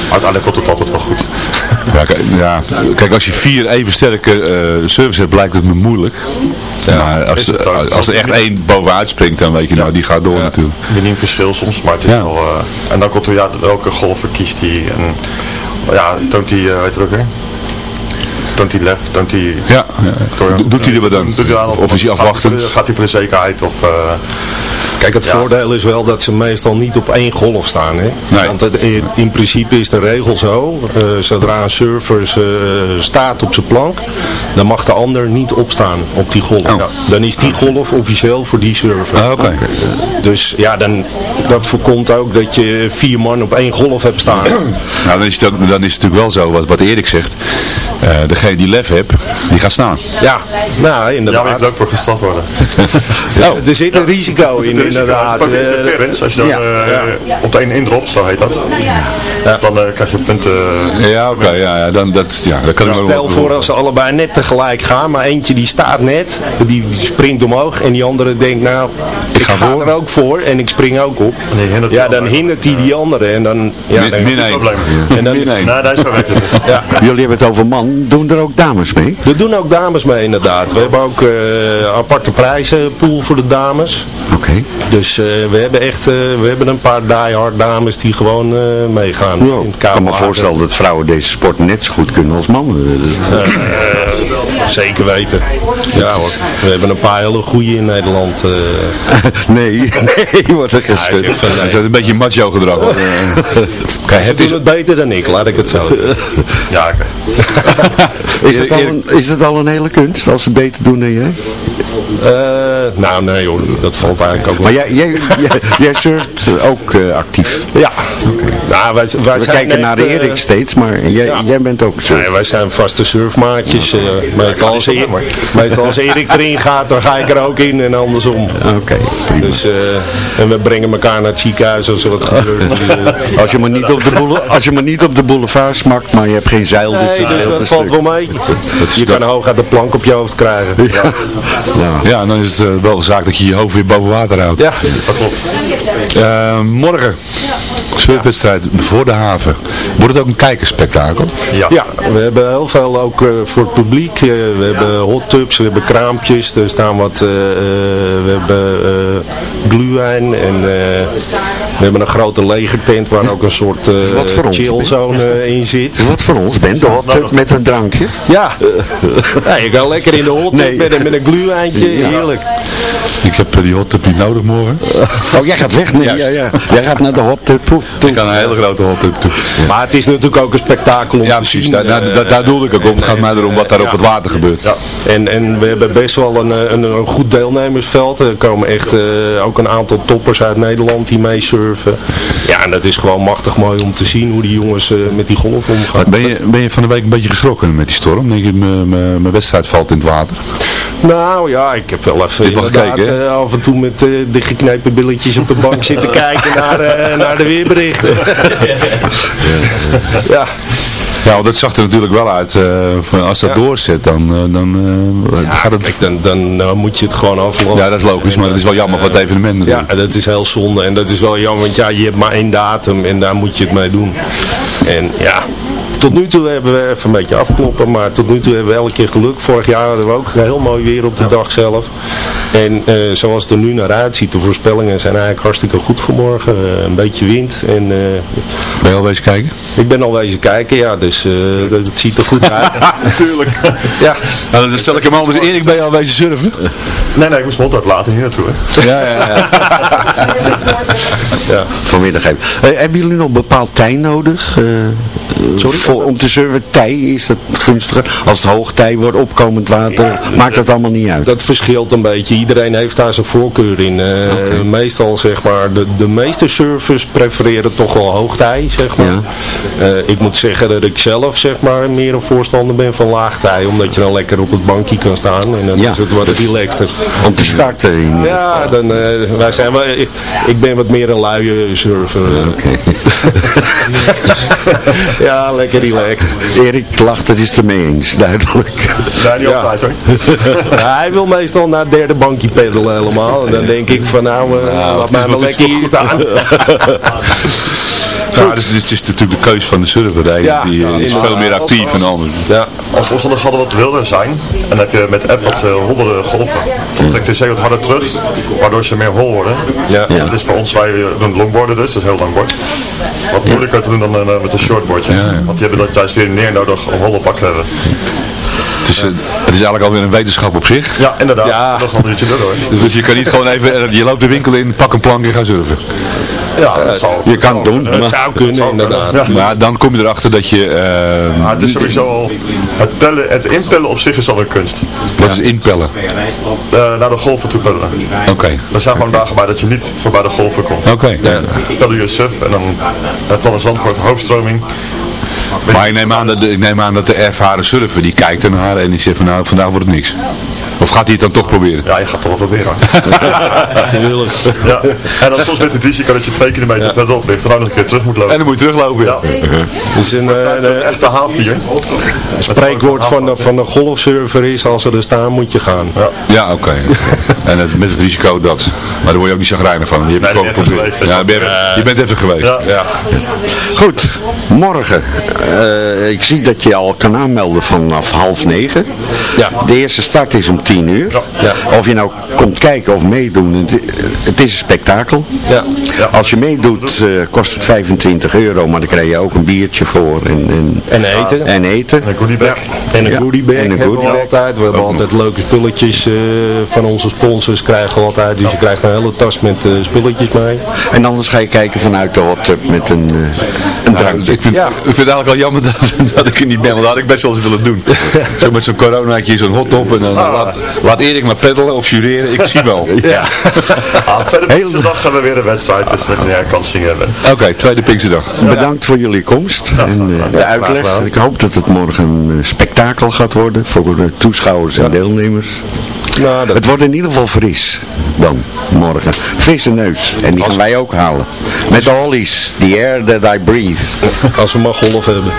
Speaker 12: uiteindelijk komt het altijd wel goed.
Speaker 7: Ja, kijk, ja, kijk, als je vier even sterke eh service hebt, blijkt het me moeilijk. maar als, als er echt één bovenuit springt, dan weet je nou, die gaat door natuurlijk.
Speaker 12: Miniem verschil soms, maar het is wel... eh, en dan komt er, ja, welke golfer kiest hij en... Ja, toont hij, eh, weet het ook weer? Toont hij left, toont hij...
Speaker 7: Ja, doet hij er wat aan?
Speaker 12: Doet hij aan
Speaker 7: Of is hij
Speaker 12: gaat
Speaker 7: afwachtend?
Speaker 12: Gaat hij voor de zekerheid of...
Speaker 11: Kijk, het
Speaker 12: Ja.
Speaker 11: voordeel is wel dat ze meestal niet op één golf staan. Hè? Want het, in, in principe is de regel zo, eh, zodra een surfer eh, staat op zijn plank, dan mag de ander niet opstaan op die golf. Ja. Dan is die golf officieel voor die surfer.
Speaker 7: Ah, oké.
Speaker 11: Dus ja, dan, dat voorkomt ook dat je vier man op één golf hebt staan.
Speaker 7: Nou, dan is, het ook, dan is het natuurlijk wel zo, wat, wat Erik zegt. Eh, degene die lef hebt, die gaat staan.
Speaker 11: Ja, nou
Speaker 12: ja,
Speaker 11: inderdaad.
Speaker 12: maar je moet ook voor gestraft worden.
Speaker 11: Er zit een risico in, inderdaad. Eh,
Speaker 12: interference, als je dan
Speaker 11: ja,
Speaker 12: eh, op de een indropt, zo heet dat. Dan krijg je punten.
Speaker 7: Ja, oké, ja, ja, dan, dat, ja, dat kan ik wel
Speaker 11: Stel voor als ze allebei net tegelijk gaan, maar eentje die staat net, die, die springt omhoog en die andere denkt nou, ik, ga, er ook voor en ik spring ook op. Ja, dan hindert hij die andere en dan... Ja,
Speaker 7: Min-
Speaker 11: dan
Speaker 7: min.
Speaker 11: En dan.
Speaker 12: Nee, dat is het.
Speaker 11: Ja.
Speaker 8: Jullie hebben het over man, doen er ook dames mee?
Speaker 11: Er doen ook dames mee inderdaad. We hebben ook eh aparte prijzenpool voor de dames.
Speaker 8: Oké.
Speaker 11: Dus eh, we hebben echt eh, we hebben een paar diehard dames die gewoon eh, meegaan. in het
Speaker 8: Ik kan me voorstellen dat vrouwen deze sport net zo goed kunnen als mannen.
Speaker 11: Eh, zeker weten. Ja hoor. We hebben een paar hele goeie in Nederland. eh.
Speaker 8: nee, nee, wordt er geschud.
Speaker 11: Van,
Speaker 7: Dat is
Speaker 11: nee.
Speaker 7: een beetje macho gedrag. hoor. Kijk,
Speaker 11: Ze
Speaker 7: het
Speaker 11: doen
Speaker 7: is,
Speaker 11: het beter dan ik, laat ik het zo.
Speaker 12: Ja.
Speaker 8: Is het, al een, is het al een hele kunst als ze beter doen dan jij?
Speaker 11: Eh, nou, nee hoor, dat valt eigenlijk ook
Speaker 8: Maar jij, jij, jij, jij surft ook eh, actief?
Speaker 11: Ja. Nou, wij, wij
Speaker 8: We kijken naar de
Speaker 11: echt, eh,
Speaker 8: Erik steeds, maar jij, jij bent ook surf.
Speaker 11: Nee, wij zijn vaste surfmaatjes. eh, meestal, als Erik, meestal als Erik erin gaat, dan ga ik er ook in en andersom.
Speaker 8: Oké.
Speaker 11: Dus, en we brengen elkaar naar het ziekenhuis als er wat gebeurt.
Speaker 8: Als je, maar niet op de boule- als je maar niet op de boulevard smakt, maar je hebt geen zeil, dus
Speaker 11: Nee, dus dat valt wel mee. Je kan hooguit de plank op je hoofd krijgen. Ja,
Speaker 7: Ja, dan is het eh, wel de zaak dat je je hoofd weer boven water houdt.
Speaker 11: ja.
Speaker 12: Dat klopt.
Speaker 7: Eh, morgen, surfwedstrijd voor de haven. Wordt het ook een kijkerspektakel?
Speaker 12: Ja.
Speaker 11: Ja, we hebben heel veel ook eh, voor het publiek. Eh, we hebben hot tubs, we hebben kraampjes, er staan wat, eh, eh, we hebben uh, gluwijn en eh, we hebben een grote legertent waar ook een soort eh,
Speaker 8: Wat voor ons,
Speaker 11: chillzone in zit.
Speaker 8: Wat voor ons, Ben? De hot tub met een drankje?
Speaker 11: Ja, ja je kan lekker in de hot tub
Speaker 8: Nee.
Speaker 11: met, een- met een gluwijntje, heerlijk.
Speaker 7: Ik heb die hot tub niet nodig morgen.
Speaker 8: Oh, jij gaat weg? Nee, ja, ja. Jij gaat naar de hot tub toe.
Speaker 7: Ik kan een hele grote hot tub toe.
Speaker 11: Maar het is natuurlijk ook een spektakel om
Speaker 7: Ja,
Speaker 11: te
Speaker 7: precies.
Speaker 11: zien.
Speaker 7: Daar, daar,
Speaker 11: eh,
Speaker 7: daar, daar doelde ik ook om. Het gaat mij erom wat daar op het water gebeurt.
Speaker 11: Ja, en, en we hebben best wel een, eh, een, een goed deelnemersveld. Er komen echt eh, ook een aantal toppers uit Nederland die meesurfen. Ja, en dat is gewoon machtig mooi om te zien hoe die jongens eh, met die golf omgaan.
Speaker 7: Ben je, ben je van de week een beetje geschrokken met die storm? Denk je, mijn- wedstrijd valt in het water?
Speaker 11: Nou ja, ik heb wel even inderdaad
Speaker 7: gekeken,
Speaker 11: af en toe met eh, de geknepen billetjes op de bank zitten kijken naar, eh, naar de weerberichten. ja.
Speaker 7: Ja, want dat zag er natuurlijk wel uit. van als dat
Speaker 11: Ja.
Speaker 7: doorzet, dan, eh, dan eh, gaat het...
Speaker 11: Kijk, dan, dan moet je het gewoon aflopen.
Speaker 7: Ja, dat is logisch, maar het is wel jammer voor het evenement
Speaker 11: Ja,
Speaker 7: natuurlijk.
Speaker 11: dat is heel zonde en dat is wel jammer, want ja, je hebt maar één datum en daar moet je het mee doen. En ja, tot nu toe hebben we even een beetje afkloppen, maar tot nu toe hebben we elke keer geluk. Vorig jaar hadden we ook heel mooi weer op de dag zelf. En eh, zoals het er nu naar uitziet, de voorspellingen zijn eigenlijk hartstikke goed voor morgen. Eh, een beetje wind en eh,
Speaker 7: Ben je al wezen kijken?
Speaker 11: Ik ben al wezen kijken, ja, dus eh, dat, het ziet er goed uit.
Speaker 7: Natuurlijk.
Speaker 11: ja,
Speaker 7: Nou, dan stel ik hem anders. Erik, ben je al wezen surfen?
Speaker 12: Nee, nee, ik moest mond laten hier naartoe. hè.
Speaker 7: Ja, ja, ja.
Speaker 11: ja.
Speaker 8: Vanmiddag even. Hebben jullie nog bepaald tij nodig? eh,
Speaker 11: Sorry?
Speaker 8: Voor, om te surfen, tij is dat gunstiger? Als het hoogtij wordt, opkomend water, maakt dat allemaal niet uit?
Speaker 11: Dat verschilt een beetje. Iedereen heeft daar zijn voorkeur in. Eh, Meestal zeg maar, de, de meeste surfers prefereren toch wel hoogtij, zeg maar.
Speaker 8: Ja.
Speaker 11: Eh, ik moet zeggen dat ik zelf zeg maar meer een voorstander ben van laagtij. Omdat je dan lekker op het bankje kan staan. En dan
Speaker 8: Ja.
Speaker 11: is het wat relaxter.
Speaker 8: Om te starten? In,
Speaker 11: Ja, dan, eh, wij zijn wel, ik, ik ben wat meer een luie surfer.
Speaker 8: Oké.
Speaker 11: ja, lekker relaxed.
Speaker 8: Erik lacht het is het ermee eens, duidelijk.
Speaker 12: Nee, niet
Speaker 11: Ja.
Speaker 12: altijd hoor.
Speaker 11: Ja, hij wil meestal naar het derde bankje peddelen helemaal. En dan denk ik van nou, eh, laat
Speaker 7: het
Speaker 11: mij maar lekker hier staan.
Speaker 7: Nou, dit, dit is natuurlijk de keus van de ene
Speaker 11: Ja,
Speaker 7: die eh,
Speaker 11: ja,
Speaker 7: is veel meer actief en de ander.
Speaker 11: Ja.
Speaker 12: Als de omstandigheden wat wilder zijn, en dan heb je met de app wat uh, hollere golven. Dan trekt de zee wat harder terug, waardoor ze meer hol worden.
Speaker 11: Ja.
Speaker 12: Het is voor ons, wij doen longboarden dus, dat is heel lang bord. Wat moeilijker te doen dan uh, met een shortboardje.
Speaker 7: Ja, ja.
Speaker 12: Want die hebben dat juist weer meer nodig om hollepak te hebben.
Speaker 7: Het is, eh, het is eigenlijk alweer een wetenschap op zich.
Speaker 12: Ja, inderdaad.
Speaker 11: Ja.
Speaker 12: Nog een uurtje door hoor.
Speaker 7: Dus je kan niet gewoon even, eh, je loopt de winkel in, pak een plank en ga surfen.
Speaker 12: Ja, dat zal.
Speaker 8: Je kan het doen,
Speaker 11: Het
Speaker 8: maar
Speaker 11: zou kunnen, inderdaad.
Speaker 12: ja.
Speaker 7: Maar dan kom je erachter dat je... eh,
Speaker 12: Maar het is sowieso al, het, pellen, het inpellen op zich is al een kunst.
Speaker 7: wat is inpellen?
Speaker 12: Uh, naar de golven toe pellen.
Speaker 7: Oké.
Speaker 12: Er zijn gewoon dagen bij dat je niet voorbij de golven komt.
Speaker 7: Oké.
Speaker 12: Dan pel je suf en dan heeft dan een zandvoort hoofdstroming.
Speaker 7: Maar ik neem, aan dat de, ik neem aan dat de ervaren surfer die kijkt ernaar en die zegt van nou, vandaag wordt het niks. Of gaat hij het dan toch proberen?
Speaker 12: Ja, je gaat toch wel proberen.
Speaker 11: Natuurlijk.
Speaker 12: ja. En dan soms met het risico dat je twee kilometer verderop ligt en dan nog een keer terug moet lopen.
Speaker 7: En dan moet je teruglopen.
Speaker 12: Ja.
Speaker 11: Het is een,
Speaker 12: Een,
Speaker 11: eh, een
Speaker 12: echte H4.
Speaker 11: spreekwoord van, van een golfsurfer is als ze er staan moet je gaan.
Speaker 12: Ja.
Speaker 7: Ja, oké. en het, met het risico dat. Maar daar word je ook niet chagrijnig van. Je, hebt
Speaker 12: Nee,
Speaker 7: het gewoon
Speaker 12: je bent even
Speaker 7: geprobeerd.
Speaker 12: geweest.
Speaker 7: Ja, je bent even geweest.
Speaker 12: Ja.
Speaker 11: Ja.
Speaker 8: Goed, morgen. Eh, ik zie dat je al kan aanmelden vanaf half negen.
Speaker 11: Ja.
Speaker 8: De eerste start is om tien uur.
Speaker 11: Ja.
Speaker 8: Of je nou komt kijken of meedoen, het, het is een spektakel.
Speaker 11: Ja.
Speaker 8: Als je meedoet eh, kost het 25 euro, maar dan krijg je ook een biertje voor en, en,
Speaker 11: En eten.
Speaker 8: en eten.
Speaker 12: En een goodiebag.
Speaker 11: En een
Speaker 8: Ja,
Speaker 11: goodiebag
Speaker 8: en een
Speaker 11: hebben we altijd. We hebben altijd leuke spulletjes eh, van onze sponsors krijgen we altijd. Dus je krijgt een hele tas met eh, spulletjes mee.
Speaker 8: En anders ga je kijken vanuit de hot tub met een, eh, Een
Speaker 7: Nou,
Speaker 8: drankje.
Speaker 7: ik, vind, ik vind het eigenlijk wel jammer dat, dat ik er niet ben, want dat had ik best wel eens willen doen. Zo met zo'n coronaatje, zo'n hot top en dan laat, laat Erik maar peddelen of jureren, ik zie wel.
Speaker 12: Ja. Ah, tweede Pinksterdag gaan we weer een wedstrijd, dus dat we een kansing hebben.
Speaker 7: Oké, tweede Pinksterdag.
Speaker 8: Bedankt voor jullie komst en eh, de uitleg. Ik hoop dat het morgen een eh, spektakel gaat worden voor de toeschouwers en deelnemers.
Speaker 3: Nou, dat-
Speaker 8: Het wordt in ieder geval fris dan, morgen. Frisse neus. En die gaan wij ook halen. Met de Hollies, The Air That I Breathe.
Speaker 3: Als we maar golf hebben.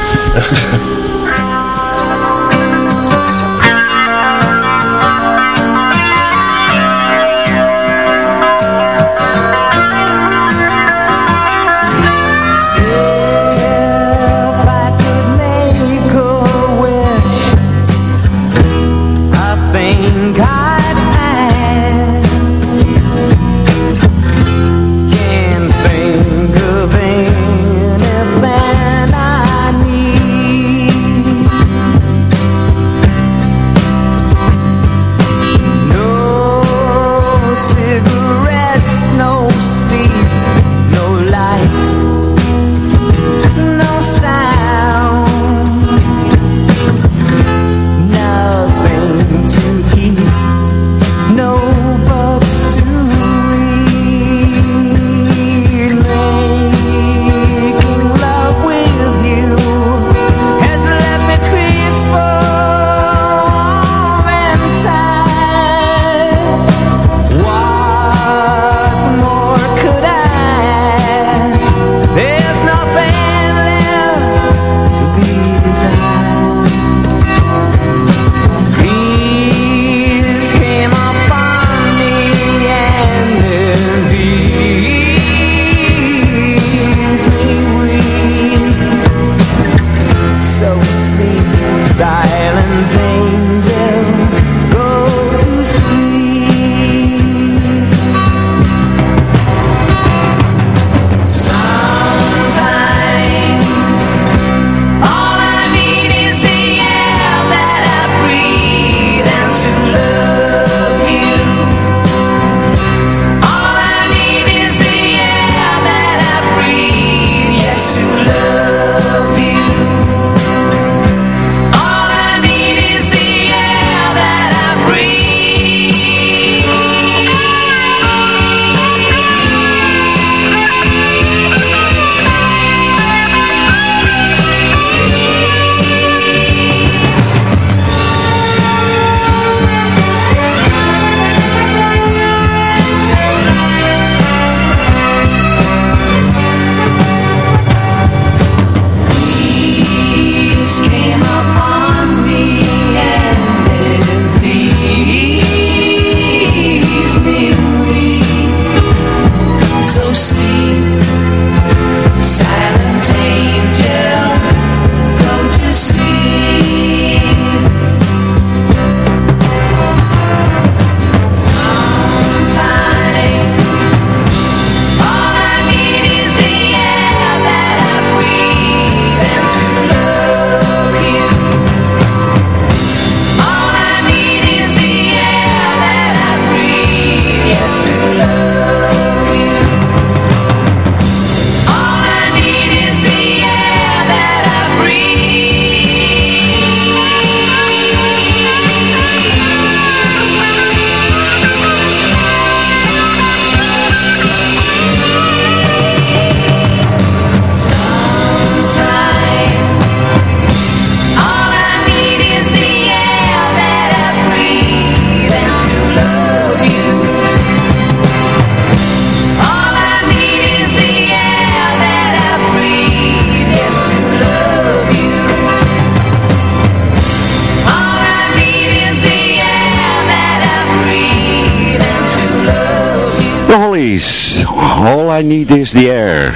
Speaker 13: Need is the air.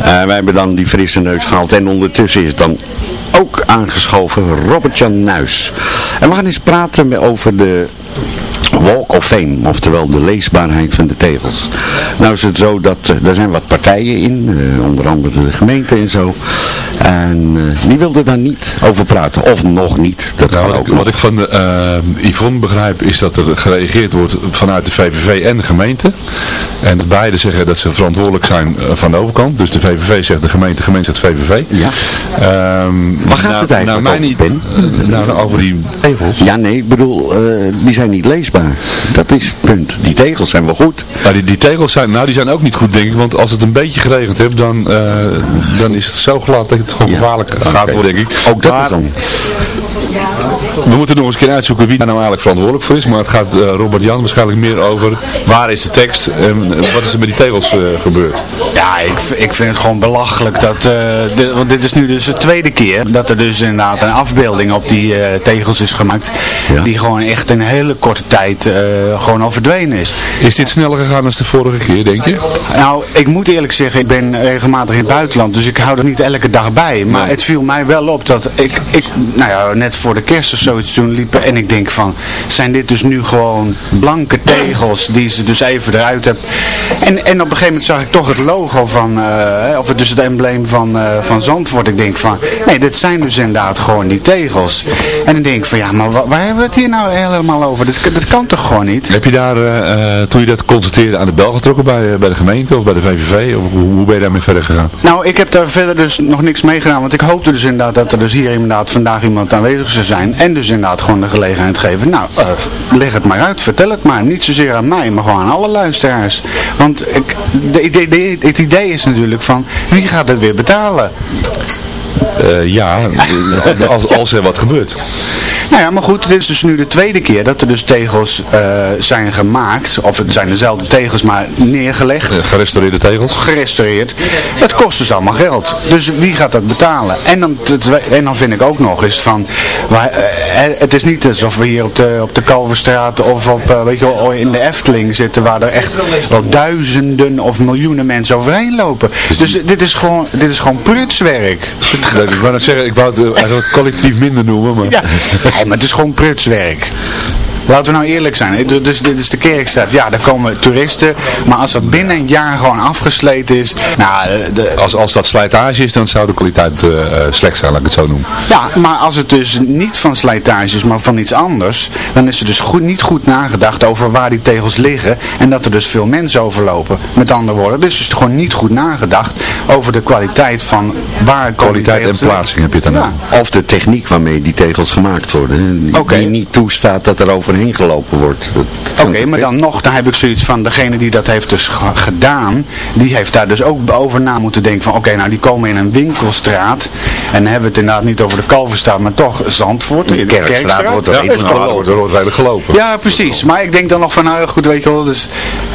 Speaker 8: Eh, wij hebben dan die frisse neus gehaald en ondertussen is dan ook aangeschoven Robert-Jan Nuis. En we gaan eens praten over de Walk of Fame, oftewel de leesbaarheid van de tegels. Nou is het zo dat eh, er zijn wat partijen in, eh, onder andere de gemeente en zo. En eh, die wilde daar niet over praten. Of nog niet. Dat
Speaker 7: Nou, wat,
Speaker 8: ook
Speaker 7: ik,
Speaker 8: nog.
Speaker 7: wat ik van eh Yvonne begrijp is dat er gereageerd wordt vanuit de VVV en de gemeente. En beide zeggen dat ze verantwoordelijk zijn eh, van de overkant. Dus de VVV zegt de gemeente, de gemeente zegt VVV.
Speaker 8: Ja.
Speaker 7: Waar
Speaker 8: gaat het eigenlijk
Speaker 7: nou,
Speaker 8: over,
Speaker 7: niet,
Speaker 8: Ben?
Speaker 7: nou, over die tegels.
Speaker 8: Ja, nee, ik bedoel, eh, die zijn niet leesbaar. Dat is het punt. Die tegels zijn wel goed.
Speaker 7: Nou, die, die tegels zijn, nou, die zijn ook niet goed denk ik. Want als het een beetje geregend heeft, dan, eh, dan is het zo glad dat het gewoon gevaarlijk gaat worden denk ik.
Speaker 8: Ook dat
Speaker 7: Maar-
Speaker 8: is dan.
Speaker 7: We moeten nog eens een keer uitzoeken wie daar nou eigenlijk verantwoordelijk voor is. Maar het gaat eh, Robert Jan waarschijnlijk meer over waar is de tekst en eh, wat is er met die tegels eh, gebeurd.
Speaker 14: Ja, ik, ik vind het gewoon belachelijk dat, dit, want dit is nu dus de tweede keer dat er dus inderdaad een afbeelding op die tegels is gemaakt. Die gewoon echt in een hele korte tijd gewoon al verdwenen is.
Speaker 7: Is dit sneller gegaan dan de vorige keer, denk je?
Speaker 14: Nou, ik moet eerlijk zeggen, ik ben regelmatig in het buitenland, dus ik hou er niet elke dag bij. Maar het viel mij wel op dat ik, ik, nou ja, net voor de kerst of zoiets toen liepen en ik denk van, zijn dit dus nu gewoon blanke tegels die ze dus even eruit hebben. En, en op een gegeven moment zag ik toch het logo van, eh, of het dus het embleem van, eh, van Zandvoort. Ik denk van, nee, dit zijn dus inderdaad gewoon die tegels. En dan denk ik van, ja, maar wa- waar hebben we het hier nou helemaal over? Dat, dat kan toch gewoon niet?
Speaker 7: Heb je daar, eh, toen je dat constateerde, aan de bel getrokken bij, bij de gemeente of bij de VVV? Of hoe, hoe ben je daarmee verder gegaan?
Speaker 14: Nou, ik heb daar verder dus nog niks mee gedaan, want ik hoopte dus inderdaad dat er dus hier inderdaad vandaag iemand aanwezig zou zijn en dus inderdaad gewoon de gelegenheid geven. Nou, eh, leg het maar uit, vertel het maar. Niet zozeer aan mij, maar gewoon aan alle luisteraars. Want ik, de de- het idee is natuurlijk van, wie gaat het weer betalen?
Speaker 7: Eh, ja, als, als er wat gebeurt.
Speaker 14: Nou ja, maar goed, dit is dus nu de tweede keer dat er dus tegels eh, zijn gemaakt, of het zijn dezelfde tegels, maar neergelegd.
Speaker 7: Eh, gerestaureerde tegels.
Speaker 14: gerestaureerd. Het kost dus allemaal geld. Dus wie gaat dat betalen? En dan, en dan vind ik ook nog eens van, waar, eh, het is niet alsof we hier op de, op de Kalverstraat of op, weet je wel, in de Efteling zitten waar er echt wel duizenden of miljoenen mensen overheen lopen. Dus dit is gewoon, dit is gewoon prutswerk.
Speaker 7: Nee, ik wou net zeggen, ik wou het eigenlijk collectief minder noemen. Maar...
Speaker 14: Ja, maar het is gewoon prutswerk. Laten we nou eerlijk zijn. Dus dit is de Kerkstraat. Ja, daar komen toeristen. Maar als dat binnen een jaar gewoon afgesleten is. Nou, de,
Speaker 7: Als, als dat slijtage is, dan zou de kwaliteit eh, eh, slecht zijn, laat ik het zo noemen.
Speaker 14: Ja, maar als het dus niet van slijtage is, maar van iets anders, dan is er dus goed, niet goed nagedacht over waar die tegels liggen en dat er dus veel mensen overlopen. Met andere woorden, dus is het gewoon niet goed nagedacht over de kwaliteit van waar
Speaker 7: Kwaliteit en plaatsing heb je het dan
Speaker 14: Ja.
Speaker 7: over.
Speaker 8: Of de techniek waarmee die tegels gemaakt worden. Die,
Speaker 14: Oké.
Speaker 8: die niet toestaat dat er overheen gelopen wordt.
Speaker 14: Oké, maar dan nog, dan heb ik zoiets van, degene die dat heeft dus ge- gedaan, die heeft daar dus ook over na moeten denken van, oké, nou die komen in een winkelstraat, en dan hebben we het inderdaad niet over de Kalverstraat, maar toch Zandvoort, de
Speaker 8: Kerkstraat wordt er
Speaker 14: Ja,
Speaker 8: even
Speaker 7: wordt, er gelopen.
Speaker 14: Ja, precies. Maar ik denk dan nog van, nou goed, weet je wel, dus,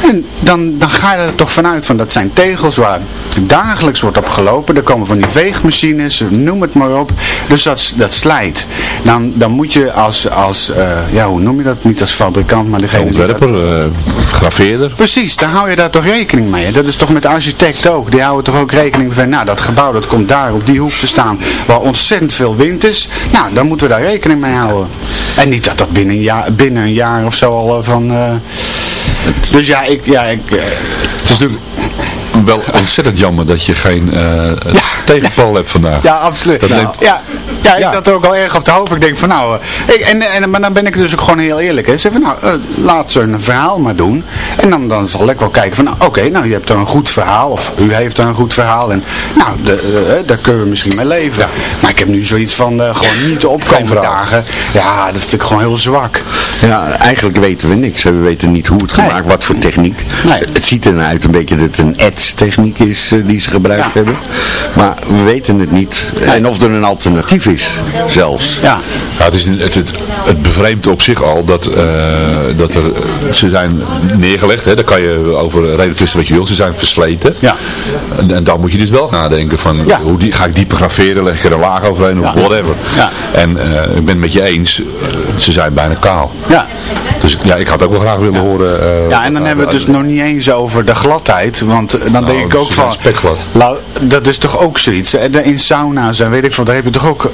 Speaker 14: en dan, dan ga je er toch vanuit van, dat zijn tegels waar dagelijks wordt op gelopen. Er komen van die veegmachines, noem het maar op. Dus dat, dat slijt. Dan, dan moet je als, als eh, ja, hoe noem je dat? Niet als fabrikant, maar degene dat-
Speaker 7: Ontwerper, eh, graveerder.
Speaker 14: Precies, daar hou je daar toch rekening mee. Dat is toch met de architect ook. Die houden toch ook rekening van, nou dat gebouw dat komt daar op die hoek te staan waar ontzettend veel wind is. Nou, dan moeten we daar rekening mee houden. En niet dat dat binnen een jaar, binnen een jaar of zo al eh, van... eh, Dus ja, ik... Ja, ik
Speaker 7: Het is natuurlijk wel ontzettend jammer dat je geen eh tegenpal hebt vandaag.
Speaker 14: Ja, absoluut.
Speaker 7: Dat
Speaker 14: ja,
Speaker 7: neemt-
Speaker 14: ja, ja, ik
Speaker 7: Ja.
Speaker 14: zat er ook al erg op te hopen. Ik denk van nou, eh, ik, en, en, maar dan ben ik dus ook gewoon heel eerlijk. Hè. Zeg van nou, eh, laat ze een verhaal maar doen. En dan, dan zal ik wel kijken van nou, oké, nou je hebt er een goed verhaal. Of u heeft er een goed verhaal. En nou, de, daar kunnen we misschien mee leven. Maar ik heb nu zoiets van eh, gewoon niet de opkomende dagen. Ja, dat vind ik gewoon heel zwak.
Speaker 8: Ja, eigenlijk weten we niks. We weten niet hoe het gemaakt, wat voor techniek. Het ziet eruit een beetje dat het een etch-techniek is eh, die ze gebruikt hebben. Maar we weten het niet. En of er een alternatief is, zelfs.
Speaker 14: Ja.
Speaker 7: Ja, het, is, een- het, het, het bevreemdt op zich al dat, eh, dat er, ze zijn neergelegd, hè, daar kan je over reden twisten wat je wil, ze zijn versleten.
Speaker 14: Ja.
Speaker 7: En, en dan moet je dus wel nadenken van,
Speaker 14: Ja.
Speaker 7: hoe die, ga ik dieper graveren, leg ik er een laag overheen, of
Speaker 14: Ja.
Speaker 7: whatever.
Speaker 14: Ja.
Speaker 7: En eh, ik ben het met je eens, ze zijn bijna kaal.
Speaker 14: Ja.
Speaker 7: Dus ja, ik had ook wel graag willen horen. eh,
Speaker 14: Ja, en dan hebben we het dus nog niet eens over de gladheid. Want dan denk
Speaker 7: Oh,
Speaker 14: ik ook
Speaker 7: dus
Speaker 14: van,
Speaker 7: spekglad.
Speaker 14: lau- dat is toch ook zoiets. hè? De- In sauna's en weet ik veel, daar heb je toch ook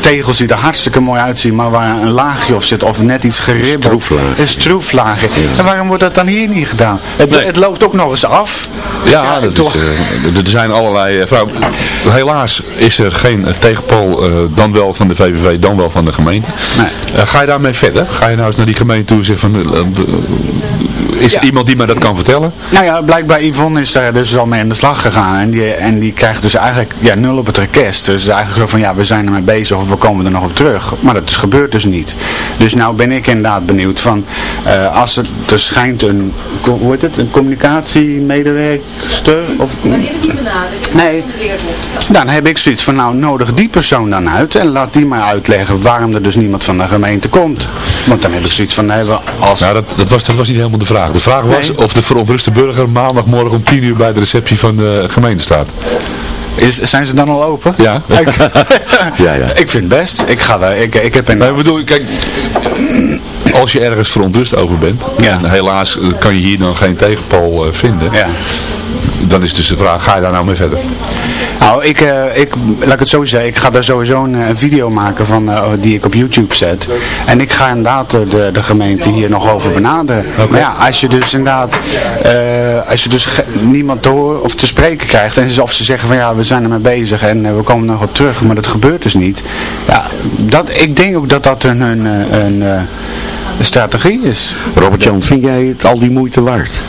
Speaker 14: tegels die er hartstikke mooi uitzien, maar waar een laagje op zit of net iets geribbeld.
Speaker 8: Stroeflaag.
Speaker 14: Een stroeflaagje. En waarom wordt dat dan hier niet gedaan? Het,
Speaker 7: Nee.
Speaker 14: het loopt ook nog eens af.
Speaker 7: Ja, dat
Speaker 14: toch.
Speaker 7: is, eh, er zijn allerlei... eh, vrouw, helaas is er geen eh, tegenpol, dan wel van de VVV, dan wel van de gemeente. Eh, ga je daarmee verder? Ga je nou eens naar die gemeente toe en zeggen van... is er
Speaker 14: Ja.
Speaker 7: iemand die mij dat kan vertellen?
Speaker 14: Nou ja, blijkbaar Yvonne is daar dus al mee aan de slag gegaan. En die, en die krijgt dus eigenlijk ja, nul op het request. Dus eigenlijk zo van ja, we zijn ermee bezig of we komen er nog op terug. Maar dat gebeurt dus niet. Dus nou ben ik inderdaad benieuwd van eh, als er, er schijnt een, hoe heet het, een communicatiemedewerkster of Nee. Dan heb ik zoiets van, nou nodig die persoon dan uit en laat die maar uitleggen waarom er dus niemand van de gemeente komt. Want dan heb ik zoiets van, nee, als...
Speaker 7: Nou, dat, dat, was, dat was niet helemaal de vraag. De vraag was
Speaker 14: Nee.
Speaker 7: of de verontruste burger maandagmorgen om 10 uur bij de receptie van de gemeente staat.
Speaker 14: Is, zijn ze dan al open?
Speaker 7: Ja.
Speaker 14: Ik,
Speaker 8: Ja, ja.
Speaker 14: ik vind het best. Ik ga daar, ik, ik heb een...
Speaker 7: Nee, ik bedoel, kijk, als je ergens verontrust over bent,
Speaker 14: Ja.
Speaker 7: en helaas kan je hier dan geen tegenpol eh, vinden,
Speaker 14: Ja.
Speaker 7: Dan is dus de vraag, ga je daar nou mee verder?
Speaker 14: Nou, ik, eh, ik, laat ik het zo zeggen, ik ga daar sowieso een, eh, een video maken van, eh, die ik op YouTube zet. En ik ga inderdaad de, de gemeente hier nog over benaderen. Maar ja, als je dus inderdaad, eh, als je dus niemand te horen of te spreken krijgt, en ze- of ze zeggen van ja, we zijn ermee bezig en we komen er nog op terug, maar dat gebeurt dus niet. Ja, dat, ik denk ook dat dat een, een, een, eh, een strategie is.
Speaker 8: Robert-Jan, vind jij het al die moeite waard?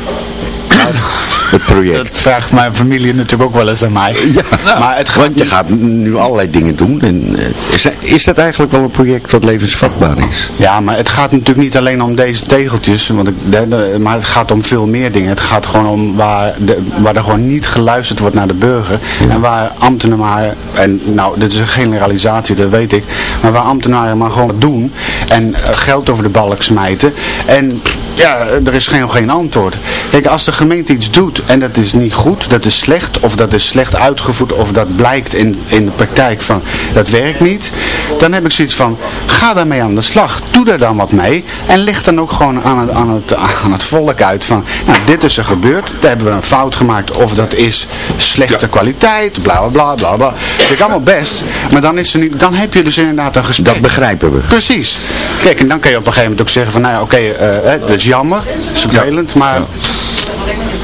Speaker 8: Het project.
Speaker 14: Dat vraagt mijn familie natuurlijk ook wel eens aan mij.
Speaker 8: Ja,
Speaker 14: maar het gaat
Speaker 8: want je gaat nu allerlei dingen doen. En, eh, is, is dat eigenlijk wel een project wat levensvatbaar is?
Speaker 14: Ja, maar het gaat natuurlijk niet alleen om deze tegeltjes, want ik, de- de- maar het gaat om veel meer dingen. Het gaat gewoon om waar, de, waar er gewoon niet geluisterd wordt naar de burger. En waar ambtenaren, en nou, dit is een generalisatie, dat weet ik, maar waar ambtenaren maar gewoon wat doen en eh, geld over de balk smijten. En ja, er is geen, geen antwoord. Kijk, als de gemeente iets doet en dat is niet goed, dat is slecht, of dat is slecht uitgevoerd, of dat blijkt in, in de praktijk van dat werkt niet, dan heb ik zoiets van, ga daarmee aan de slag. Doe daar dan wat mee en leg dan ook gewoon aan het, aan het, aan het volk uit van, nou, dit is er gebeurd, daar hebben we een fout gemaakt, of dat is slechte kwaliteit, bla bla bla bla. Dat ik allemaal best, maar dan, is er niet, dan heb je dus inderdaad een gesprek.
Speaker 8: Dat begrijpen we.
Speaker 14: Precies. Kijk, en dan kan je op een gegeven moment ook zeggen van, nou ja, oké, eh, hè, dat is jammer, dat is vervelend, maar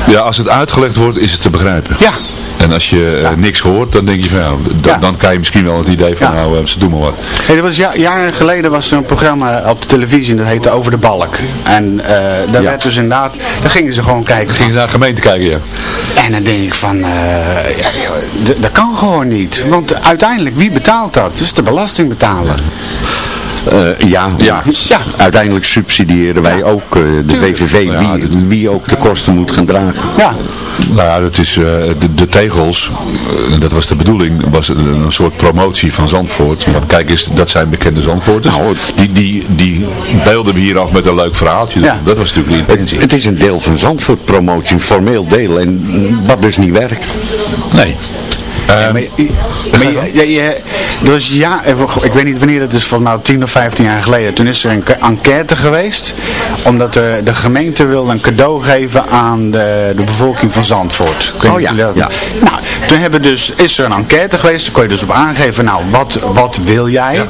Speaker 7: Ja, als het uitgelegd wordt, is het te begrijpen.
Speaker 14: ja,
Speaker 7: En als je eh, niks hoort, dan denk je van, ja, d-
Speaker 14: Ja.
Speaker 7: dan krijg je misschien wel het idee van,
Speaker 14: Ja.
Speaker 7: nou, eh, ze doen maar wat.
Speaker 14: Hey, er was ja, jaren geleden was er een programma op de televisie dat heette Over de Balk. En eh, daar werd dus inderdaad, daar gingen ze gewoon kijken.
Speaker 7: Gingen ze naar de gemeente kijken, ja.
Speaker 14: En dan denk ik van, dat kan gewoon niet. Want uiteindelijk, wie betaalt dat? Is de belastingbetaler.
Speaker 8: Eh, ja,
Speaker 7: Ja.
Speaker 14: Ja.
Speaker 8: uiteindelijk subsidiëren wij ook eh, de
Speaker 14: Tuurlijk.
Speaker 8: VVV,
Speaker 7: Ja,
Speaker 8: wie, wie ook de kosten moet gaan dragen.
Speaker 14: Ja,
Speaker 7: Nou ja, dat is, eh, de, de tegels, dat was de bedoeling, was een, een soort promotie van Zandvoort. Van, kijk eens, dat zijn bekende Zandvoorters.
Speaker 8: Nou,
Speaker 7: die, die, die beelden we hier af met een leuk verhaaltje.
Speaker 14: Ja.
Speaker 7: Dat was natuurlijk de
Speaker 8: Het,
Speaker 7: intentie.
Speaker 8: het is een deel van Zandvoort promotie, een formeel deel. En wat dus niet werkt.
Speaker 7: Nee.
Speaker 14: Ja, maar, je- maar je, je, je- was ja, ik weet niet wanneer dat is, volgens mij 10 of 15 jaar geleden. Toen is er een enquête geweest, omdat de, de gemeente wilde een cadeau geven aan de, de bevolking van Zandvoort.
Speaker 8: Oh ja,
Speaker 14: dat-
Speaker 8: ja.
Speaker 14: Nou, toen hebben dus, is er een enquête geweest, daar kon je dus op aangeven, nou, wat, wat wil jij?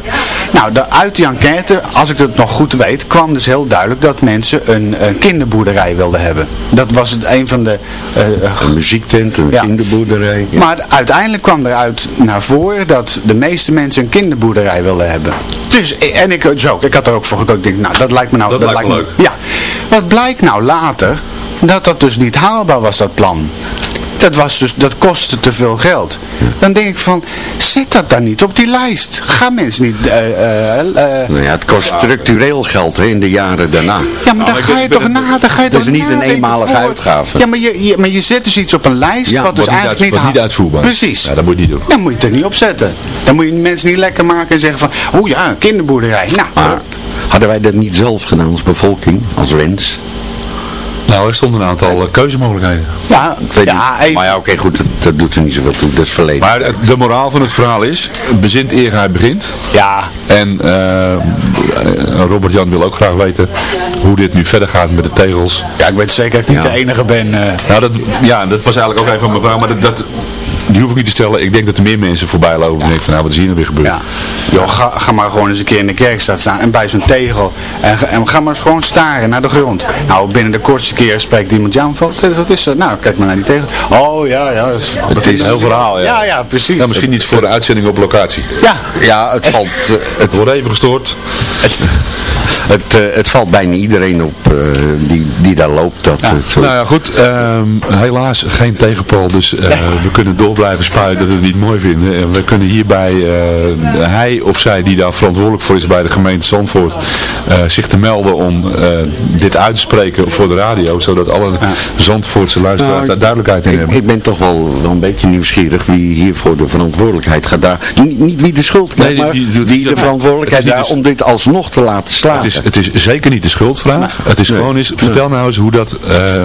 Speaker 14: Nou, de, uit die enquête, als ik het nog goed weet, kwam dus heel duidelijk dat mensen een, een kinderboerderij wilden hebben. Dat was het een van de... eh,
Speaker 8: Een muziektent, een
Speaker 14: Ja.
Speaker 8: kinderboerderij.
Speaker 14: Maar uiteindelijk kwam eruit naar voren dat de meeste mensen een kinderboerderij wilden hebben. Dus, en ik dus ook. Ik had er ook voor gekozen. Ik denk, nou, dat lijkt me nou...
Speaker 7: Dat lijkt me
Speaker 14: me-
Speaker 7: leuk.
Speaker 14: Ja. Wat blijkt nou later? Dat dat dus niet haalbaar was, dat plan. Dat, was dus, dat kostte te veel geld. Dan denk ik van, zet dat dan niet op die lijst. Ga mensen niet... eh, eh, eh,
Speaker 8: Nou ja, het kost structureel geld hè, in de jaren daarna.
Speaker 14: ja, maar dan
Speaker 7: ik
Speaker 14: ga
Speaker 7: ben-
Speaker 14: je toch na, dan ga je
Speaker 8: Het is
Speaker 14: toch
Speaker 8: niet een eenmalige
Speaker 14: voor.
Speaker 8: uitgave.
Speaker 14: Ja, maar je, je- maar je zet dus iets op een lijst
Speaker 8: Ja,
Speaker 14: wat dus
Speaker 7: Wordt niet,
Speaker 14: eigenlijk
Speaker 7: uit,
Speaker 14: niet,
Speaker 7: uitvoerbaar.
Speaker 14: Precies.
Speaker 7: Ja, dat moet je niet doen.
Speaker 14: Dan moet je het er niet op zetten. Dan moet je mensen niet lekker maken en zeggen van, oh ja, een kinderboerderij. Nou,
Speaker 8: Maar hadden wij dat niet zelf gedaan als bevolking, als wens?
Speaker 7: Nou, er stonden een aantal eh, keuzemogelijkheden.
Speaker 14: Ja,
Speaker 8: Ik weet
Speaker 14: ja,
Speaker 8: niet.
Speaker 14: even.
Speaker 8: Maar ja, oké, goed, dat, dat doet er niet zoveel toe. Dat is verleden.
Speaker 7: Maar de moraal van het verhaal is, bezint eer hij begint.
Speaker 14: Ja,
Speaker 7: En eh, Robert Jan wil ook graag weten hoe dit nu verder gaat met de tegels.
Speaker 14: ja, ik weet zeker dat ik niet
Speaker 8: Ja.
Speaker 14: de enige ben. eh.
Speaker 7: Nou, dat, ja, dat was eigenlijk ook even mijn vraag, maar dat, dat, die hoef ik niet te stellen. Ik denk dat er meer mensen voorbij lopen en denken van, nou, wat is hier nou weer gebeurd?
Speaker 14: Ja. Ga, ga maar gewoon eens een keer in de kerkstraat staan en bij zo'n tegel. En, ga- en ga maar eens gewoon staren naar de grond. Nou, binnen de kortste keer spreekt iemand, ja, wat, wat is dat? Nou, kijk maar naar die tegel. Oh, ja, ja. Dat is,
Speaker 7: Het is een heel verhaal, ja.
Speaker 14: ja, ja, precies.
Speaker 7: Nou, misschien niet voor de uitzending op locatie.
Speaker 14: Ja,
Speaker 8: Ja, het valt, eh,
Speaker 7: Het wordt even gestoord.
Speaker 8: het, eh, het valt bijna iedereen op eh, die, die daar loopt. Dat,
Speaker 14: Ja.
Speaker 8: het zo
Speaker 7: Nou ja, goed. ehm, helaas geen tegenpal, dus eh, we kunnen door blijven spuiten dat we het niet mooi vinden. En we kunnen hierbij, eh, hij of zij die daar verantwoordelijk voor is bij de gemeente Zandvoort, eh, zich te melden om eh, dit uit te spreken voor de radio, zodat alle Zandvoortse luisteraars
Speaker 8: Nou,
Speaker 7: daar duidelijkheid in
Speaker 8: ik,
Speaker 7: hebben.
Speaker 8: ik ben toch wel, wel een beetje nieuwsgierig wie hiervoor de verantwoordelijkheid gaat daar. Niet, niet wie de schuld krijgt,
Speaker 7: Nee,
Speaker 8: maar
Speaker 7: die-
Speaker 8: de verantwoordelijkheid
Speaker 7: het
Speaker 8: daar om dit alsnog te laten slagen.
Speaker 7: Het is, het is zeker niet de schuldvraag. Het is
Speaker 8: Nee.
Speaker 7: gewoon eens, vertel nou eens hoe dat eh,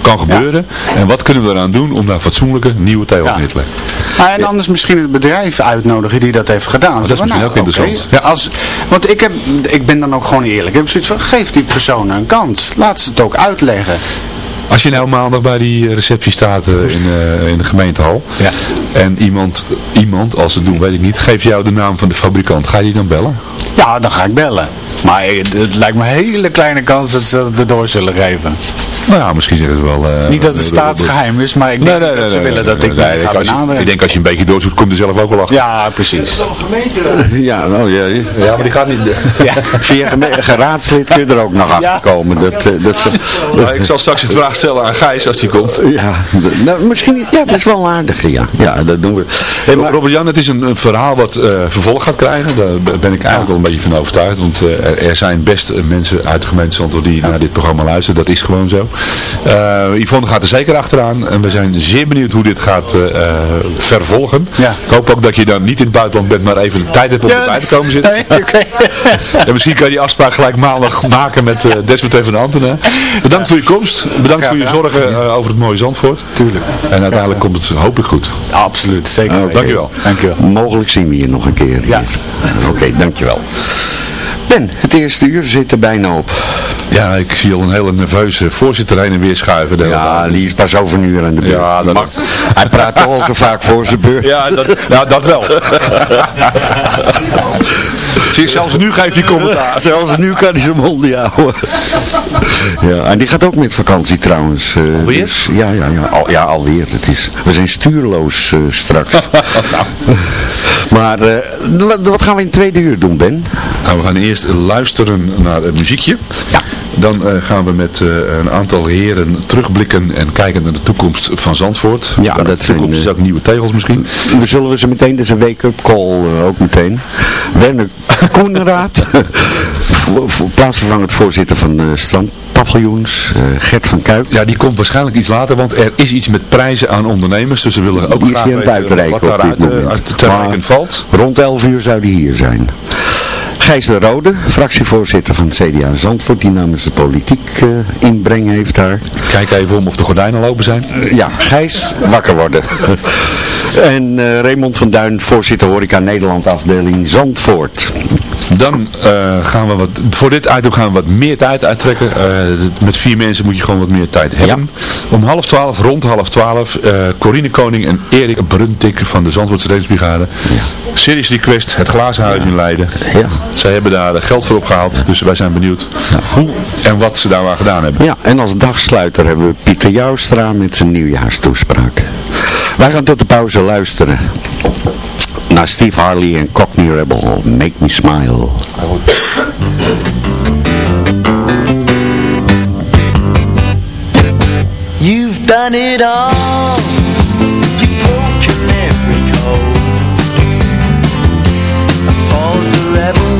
Speaker 7: kan gebeuren. En wat kunnen we eraan doen om daar fatsoenlijke nieuwe tegels
Speaker 14: Ja.
Speaker 7: neer te leggen.
Speaker 14: Maar en anders misschien het bedrijf uitnodigen die dat heeft gedaan.
Speaker 7: Dat is misschien ook
Speaker 14: oké,
Speaker 7: interessant.
Speaker 14: Ja. Als, want ik, heb, ik ben dan ook gewoon eerlijk. Ik heb zoiets van, geef die persoon een kans. Laat ze het ook uitleggen.
Speaker 7: Als je nou maandag bij die eh, receptie staat eh, in, eh, in de gemeentehal
Speaker 14: Ja.
Speaker 7: en iemand, iemand, als ze het doen weet ik niet, geeft jou de naam van de fabrikant, ga je die dan bellen?
Speaker 14: Ja, dan ga ik bellen. Maar het, het lijkt me een hele kleine kans dat ze dat erdoor zullen geven.
Speaker 7: Nou ja, misschien zeggen ze wel... eh,
Speaker 14: Niet dat het
Speaker 7: eh,
Speaker 14: staatsgeheim is, maar ik
Speaker 7: Nee,
Speaker 14: denk
Speaker 7: nee,
Speaker 14: dat ze
Speaker 7: nee,
Speaker 14: willen
Speaker 7: nee,
Speaker 14: dat ik
Speaker 7: nee,
Speaker 14: ga benaderen.
Speaker 7: Ik denk als je een beetje doorzoekt, komt er zelf ook wel achter.
Speaker 14: Ja, precies.
Speaker 8: Ja, nou ja.
Speaker 7: Ja, maar die gaat niet...
Speaker 14: Ja.
Speaker 8: Via geraadslid kun je er ook nog achter komen. Dat, dat, ze-
Speaker 7: Nou, ik zal straks een vraag stellen aan Gijs als die komt.
Speaker 8: ja, nou, misschien niet. Ja, dat is wel aardig. Ja, ja dat doen we. Hey, maar-
Speaker 7: Robert Jan, het is een, een verhaal wat eh, vervolg gaat krijgen. Daar ben ik eigenlijk wel een beetje van overtuigd. Want eh, er- er zijn best eh, mensen uit de gemeente Zandvoort die naar dit programma luisteren. Dat is gewoon zo. Yvonne gaat er zeker achteraan. En we zijn zeer benieuwd hoe dit gaat vervolgen.
Speaker 14: Ja.
Speaker 7: Ik hoop ook dat je dan niet in het buitenland bent, maar even de tijd hebt om erbij te komen zitten.
Speaker 14: Nee.
Speaker 7: En misschien kan je die afspraak gelijk maandag maken met uh, desbetreffende ambtenaar. Bedankt voor je komst. Bedankt voor je zorgen eh, over het mooie Zandvoort.
Speaker 14: Tuurlijk.
Speaker 7: En uiteindelijk komt het hopelijk goed.
Speaker 14: Absoluut, zeker.
Speaker 8: Oké.
Speaker 14: weten.
Speaker 7: Dankjewel.
Speaker 14: Dankjewel.
Speaker 8: Mogelijk zien we je nog een keer.
Speaker 14: Ja.
Speaker 8: Oké, dankjewel. Ben, het eerste uur zit er bijna op.
Speaker 7: Ja, ik zie al een hele nerveuze voorzitter heen en weer schuiven. de
Speaker 8: Ja,
Speaker 7: dag.
Speaker 8: die is pas over een uur aan de beurt.
Speaker 7: Ja, dat-
Speaker 8: Maar hij praat toch al zo vaak voor zijn beurt.
Speaker 7: Ja, dat, ja, dat wel. Zelfs nu geeft hij commentaar.
Speaker 8: Zelfs nu kan hij zijn mond niet houden. Ja, en die gaat ook met vakantie trouwens. eh,
Speaker 7: Alweer?
Speaker 8: dus- ja, ja, ja, al, ja, alweer. Het is, we zijn stuurloos eh, straks. maar eh, wat, wat gaan we in het tweede uur doen, Ben?
Speaker 7: Nou, we gaan eerst luisteren naar het muziekje.
Speaker 8: Ja.
Speaker 7: Dan eh, gaan we met eh, een aantal heren terugblikken en kijken naar de toekomst van Zandvoort.
Speaker 8: Ja, dat
Speaker 7: de toekomst is ook nieuwe tegels misschien.
Speaker 8: We zullen we ze meteen, dus een wake-up call eh, ook meteen. Werner Koenraad, plaatsvervangend voorzitter van de strandpaviljoens. eh, Gert van Kuik.
Speaker 7: Ja, die komt waarschijnlijk iets later, want er is iets met prijzen aan ondernemers. Dus we willen ook
Speaker 8: Die is
Speaker 7: graag
Speaker 8: hier aan het
Speaker 7: weten wat
Speaker 8: op
Speaker 7: daaruit
Speaker 8: dit
Speaker 7: eh,
Speaker 8: moment.
Speaker 7: uit te valt.
Speaker 8: Rond 11 uur zou die hier zijn. Gijs de Rode, fractievoorzitter van het CDA Zandvoort, die namens de politiek eh, inbreng heeft daar.
Speaker 7: Kijk even om of de gordijnen lopen zijn.
Speaker 8: Eh, ja, Gijs, wakker worden. en eh, Raymond van Duin, voorzitter Horeca Nederland afdeling Zandvoort.
Speaker 7: Dan eh, gaan we wat, voor dit item gaan we wat meer tijd uittrekken. Eh, met vier mensen moet je gewoon wat meer tijd hebben. Om half twaalf, rond half twaalf, eh Corine Koning en Erik Bruntik van de Zandvoortse Reddingsbrigade. Serious Request, het Glazen Huis in Leiden.
Speaker 8: Ja.
Speaker 7: Zij hebben daar geld voor opgehaald, dus wij zijn benieuwd hoe en wat ze daar aan gedaan hebben.
Speaker 8: Ja, en als dagsluiter hebben we Pieter Joustra met zijn nieuwjaarstoespraak. Wij gaan tot de pauze luisteren naar Steve Harley en Cockney Rebel. Make me smile.
Speaker 3: You've done it all. You've broken every code. Followed the rebel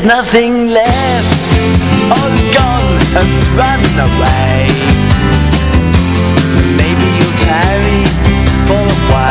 Speaker 3: There's nothing left, all gone and run away. Maybe you'll tarry for a while.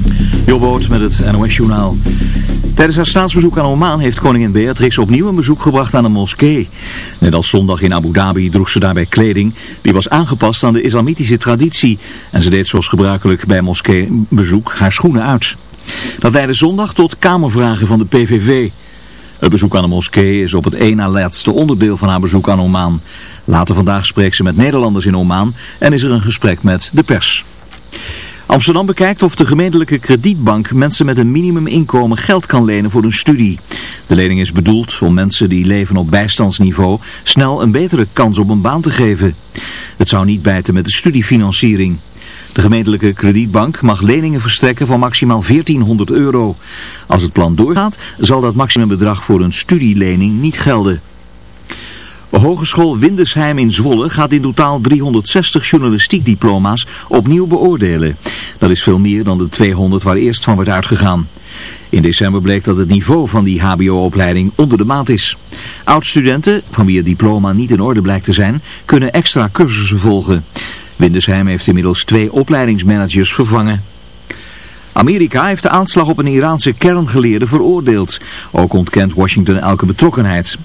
Speaker 1: Jobboot met het NOS-journaal. Tijdens haar staatsbezoek aan Oman heeft koningin Beatrix opnieuw een bezoek gebracht aan een moskee. Net als zondag in Abu Dhabi droeg ze daarbij kleding die was aangepast aan de islamitische traditie. En ze deed zoals gebruikelijk bij moskeebezoek haar schoenen uit. Dat leidde zondag tot kamervragen van de PVV. Het bezoek aan de moskee is op het één na laatste onderdeel van haar bezoek aan Oman. Later vandaag spreekt ze met Nederlanders in Oman en is er een gesprek met de pers. Amsterdam bekijkt of de gemeentelijke kredietbank mensen met een minimuminkomen geld kan lenen voor een studie. De lening is bedoeld om mensen die leven op bijstandsniveau snel een betere kans op een baan te geven. Het zou niet bijten met de studiefinanciering. De gemeentelijke kredietbank mag leningen verstrekken van maximaal 1400 euro. Als het plan doorgaat, zal dat maximumbedrag voor een studielening niet gelden. Hogeschool Windesheim in Zwolle gaat in totaal 360 journalistiekdiploma's opnieuw beoordelen. Dat is veel meer dan de 200 waar eerst van werd uitgegaan. In december bleek dat het niveau van die hbo-opleiding onder de maat is. Oud-studenten, van wie het diploma niet in orde blijkt te zijn, kunnen extra cursussen volgen. Windesheim heeft inmiddels twee opleidingsmanagers vervangen. Amerika heeft de aanslag op een Iraanse kerngeleerde veroordeeld. Ook ontkent Washington elke betrokkenheid.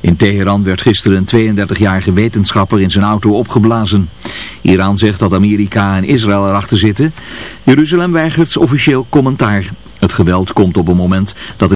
Speaker 1: In Teheran werd gisteren een 32-jarige wetenschapper in zijn auto opgeblazen. Iran zegt dat Amerika en Israël erachter zitten. Jeruzalem weigert officieel commentaar. Het geweld komt op een moment dat